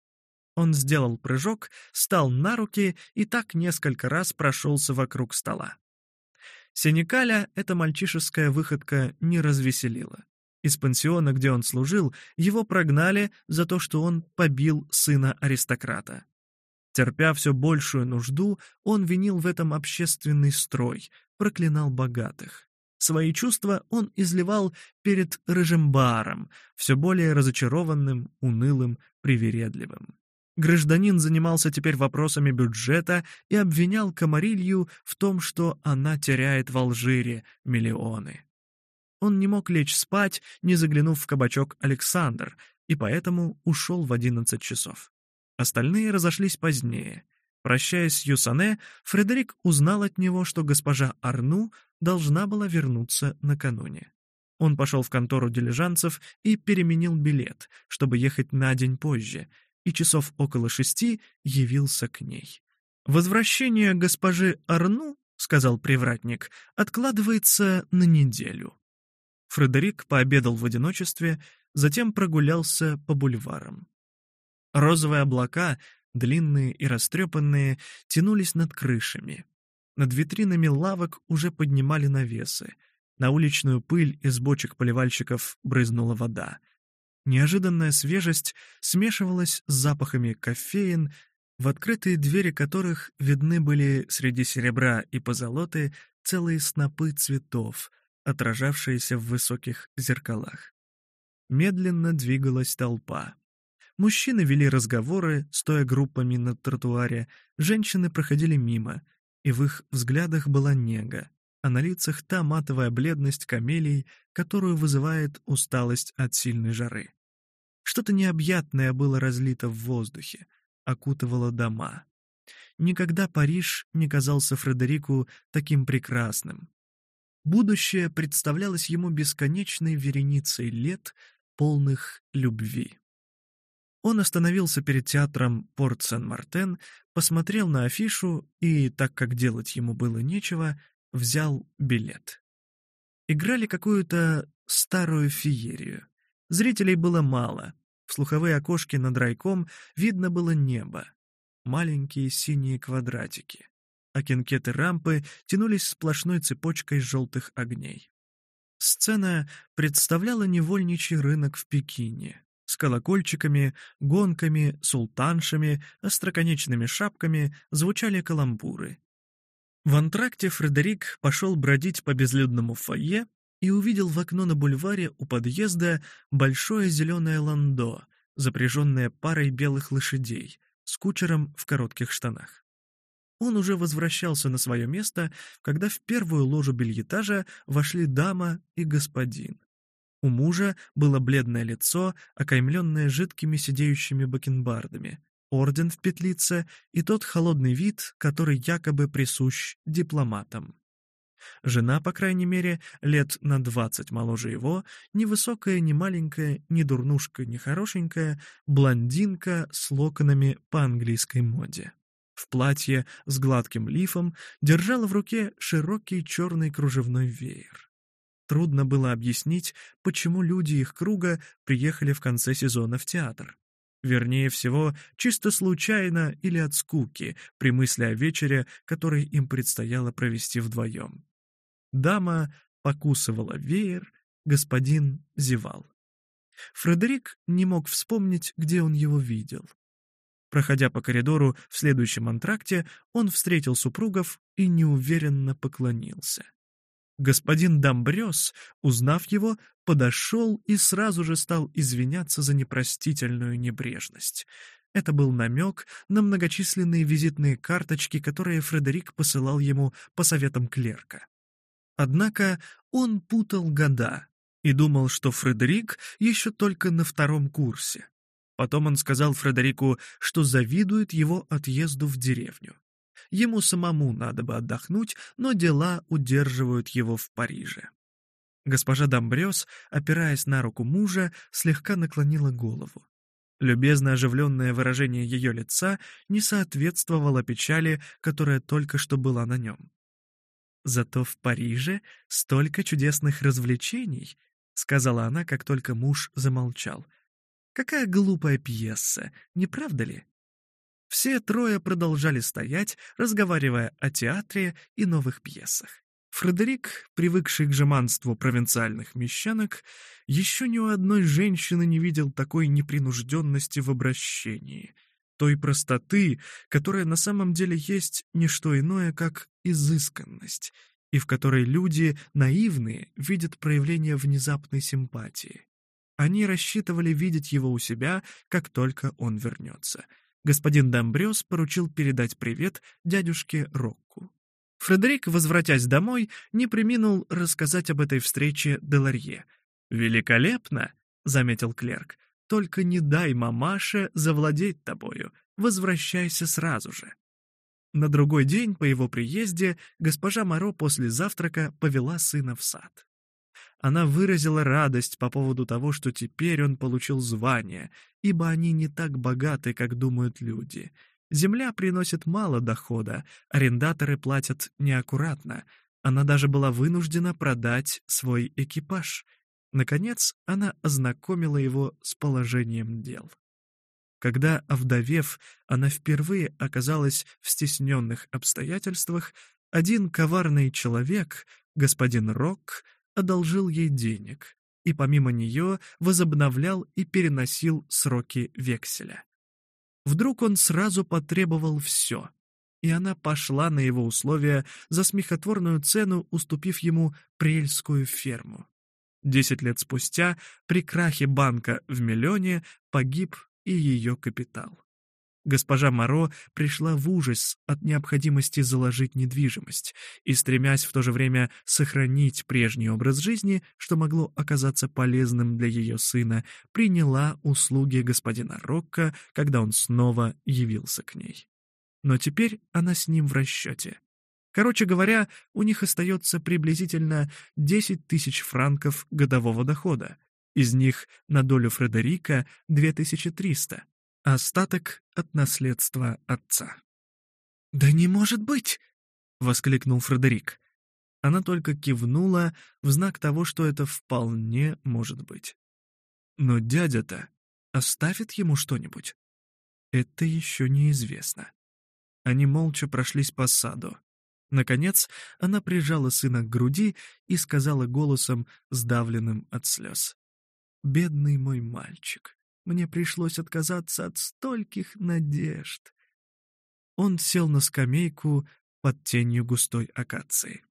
Он сделал прыжок, встал на руки и так несколько раз прошелся вокруг стола. Синикаля эта мальчишеская выходка не развеселила. Из пансиона, где он служил, его прогнали за то, что он побил сына аристократа. Терпя все большую нужду, он винил в этом общественный строй, проклинал богатых. Свои чувства он изливал перед Рыжимбаром, все более разочарованным, унылым, привередливым. Гражданин занимался теперь вопросами бюджета и обвинял Камарилью в том, что она теряет в Алжире миллионы. Он не мог лечь спать, не заглянув в кабачок Александр, и поэтому ушел в 11 часов. Остальные разошлись позднее. Прощаясь с Юсане, Фредерик узнал от него, что госпожа Арну должна была вернуться накануне. Он пошел в контору дилижанцев и переменил билет, чтобы ехать на день позже — и часов около шести явился к ней. «Возвращение госпожи Арну, — сказал привратник, — откладывается на неделю». Фредерик пообедал в одиночестве, затем прогулялся по бульварам. Розовые облака, длинные и растрепанные, тянулись над крышами. Над витринами лавок уже поднимали навесы. На уличную пыль из бочек поливальщиков брызнула вода — Неожиданная свежесть смешивалась с запахами кофеин, в открытые двери которых видны были среди серебра и позолоты целые снопы цветов, отражавшиеся в высоких зеркалах. Медленно двигалась толпа. Мужчины вели разговоры, стоя группами на тротуаре, женщины проходили мимо, и в их взглядах была нега а на лицах та матовая бледность камелий, которую вызывает усталость от сильной жары. Что-то необъятное было разлито в воздухе, окутывало дома. Никогда Париж не казался Фредерику таким прекрасным. Будущее представлялось ему бесконечной вереницей лет, полных любви. Он остановился перед театром Порт-Сен-Мартен, посмотрел на афишу и, так как делать ему было нечего, взял билет. Играли какую-то старую феерию. Зрителей было мало. В слуховые окошки над райком видно было небо. Маленькие синие квадратики. А кинкеты рампы тянулись сплошной цепочкой желтых огней. Сцена представляла невольничий рынок в Пекине с колокольчиками, гонками, султаншами, остроконечными шапками звучали каламбуры, в антракте Фредерик пошел бродить по безлюдному фойе и увидел в окно на бульваре у подъезда большое зеленое ландо, запряженное парой белых лошадей, с кучером в коротких штанах. Он уже возвращался на свое место, когда в первую ложу бельетажа вошли дама и господин. У мужа было бледное лицо, окаймленное жидкими сидеющими бакенбардами — Орден в петлице и тот холодный вид, который якобы присущ дипломатам. Жена, по крайней мере, лет на двадцать моложе его, ни высокая, ни маленькая, ни дурнушка, ни хорошенькая, блондинка с локонами по английской моде. В платье с гладким лифом держала в руке широкий черный кружевной веер. Трудно было объяснить, почему люди их круга приехали в конце сезона в театр. Вернее всего, чисто случайно или от скуки, при мысли о вечере, который им предстояло провести вдвоем. Дама покусывала веер, господин зевал. Фредерик не мог вспомнить, где он его видел. Проходя по коридору в следующем антракте, он встретил супругов и неуверенно поклонился. Господин Домбрёс, узнав его, подошел и сразу же стал извиняться за непростительную небрежность. Это был намек на многочисленные визитные карточки, которые Фредерик посылал ему по советам клерка. Однако он путал года и думал, что Фредерик еще только на втором курсе. Потом он сказал Фредерику, что завидует его отъезду в деревню. Ему самому надо бы отдохнуть, но дела удерживают его в Париже. Госпожа Домбрёс, опираясь на руку мужа, слегка наклонила голову. Любезно оживленное выражение ее лица не соответствовало печали, которая только что была на нем. «Зато в Париже столько чудесных развлечений», — сказала она, как только муж замолчал. «Какая глупая пьеса, не правда ли?» Все трое продолжали стоять, разговаривая о театре и новых пьесах. Фредерик, привыкший к жеманству провинциальных мещанок, еще ни у одной женщины не видел такой непринужденности в обращении, той простоты, которая на самом деле есть не что иное, как изысканность, и в которой люди, наивные, видят проявление внезапной симпатии. Они рассчитывали видеть его у себя, как только он вернется — Господин Домбрёс поручил передать привет дядюшке Рокку. Фредерик, возвратясь домой, не приминул рассказать об этой встрече Деларье. «Великолепно!» — заметил клерк. «Только не дай мамаше завладеть тобою. Возвращайся сразу же». На другой день по его приезде госпожа Моро после завтрака повела сына в сад. Она выразила радость по поводу того, что теперь он получил звание, ибо они не так богаты, как думают люди. Земля приносит мало дохода, арендаторы платят неаккуратно. Она даже была вынуждена продать свой экипаж. Наконец, она ознакомила его с положением дел. Когда, овдовев, она впервые оказалась в стесненных обстоятельствах, один коварный человек, господин Рок, одолжил ей денег и помимо нее возобновлял и переносил сроки векселя. Вдруг он сразу потребовал все, и она пошла на его условия за смехотворную цену, уступив ему прельскую ферму. Десять лет спустя при крахе банка в миллионе погиб и ее капитал. Госпожа Моро пришла в ужас от необходимости заложить недвижимость и, стремясь в то же время сохранить прежний образ жизни, что могло оказаться полезным для ее сына, приняла услуги господина Рокко, когда он снова явился к ней. Но теперь она с ним в расчете. Короче говоря, у них остается приблизительно 10 тысяч франков годового дохода, из них на долю Фредерика 2300, Остаток от наследства отца. «Да не может быть!» — воскликнул Фредерик. Она только кивнула в знак того, что это вполне может быть. «Но дядя-то оставит ему что-нибудь?» «Это еще неизвестно». Они молча прошлись по саду. Наконец, она прижала сына к груди и сказала голосом, сдавленным от слез. «Бедный мой мальчик». Мне пришлось отказаться от стольких надежд. Он сел на скамейку под тенью густой акации.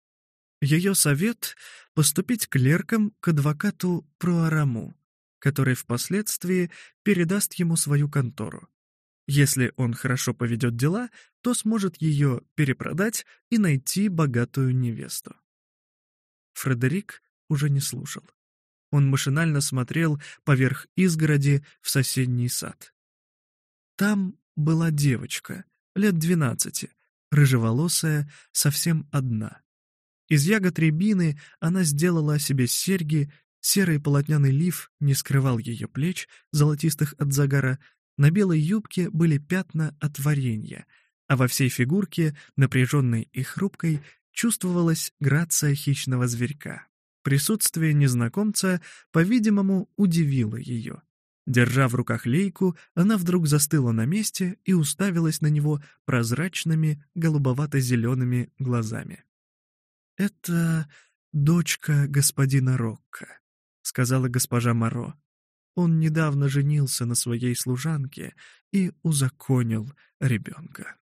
Ее совет — поступить клерком к адвокату Проараму, который впоследствии передаст ему свою контору. Если он хорошо поведет дела, то сможет ее перепродать и найти богатую невесту. Фредерик уже не слушал. Он машинально смотрел поверх изгороди в соседний сад. Там была девочка, лет двенадцати, рыжеволосая, совсем одна. Из ягод рябины она сделала себе серьги, серый полотняный лиф не скрывал ее плеч, золотистых от загара, на белой юбке были пятна от варенья, а во всей фигурке, напряженной и хрупкой, чувствовалась грация хищного зверька. Присутствие незнакомца, по-видимому, удивило ее. Держа в руках лейку, она вдруг застыла на месте и уставилась на него прозрачными, голубовато-зелеными глазами. «Это дочка господина Рокко», — сказала госпожа Моро. «Он недавно женился на своей служанке и узаконил ребенка».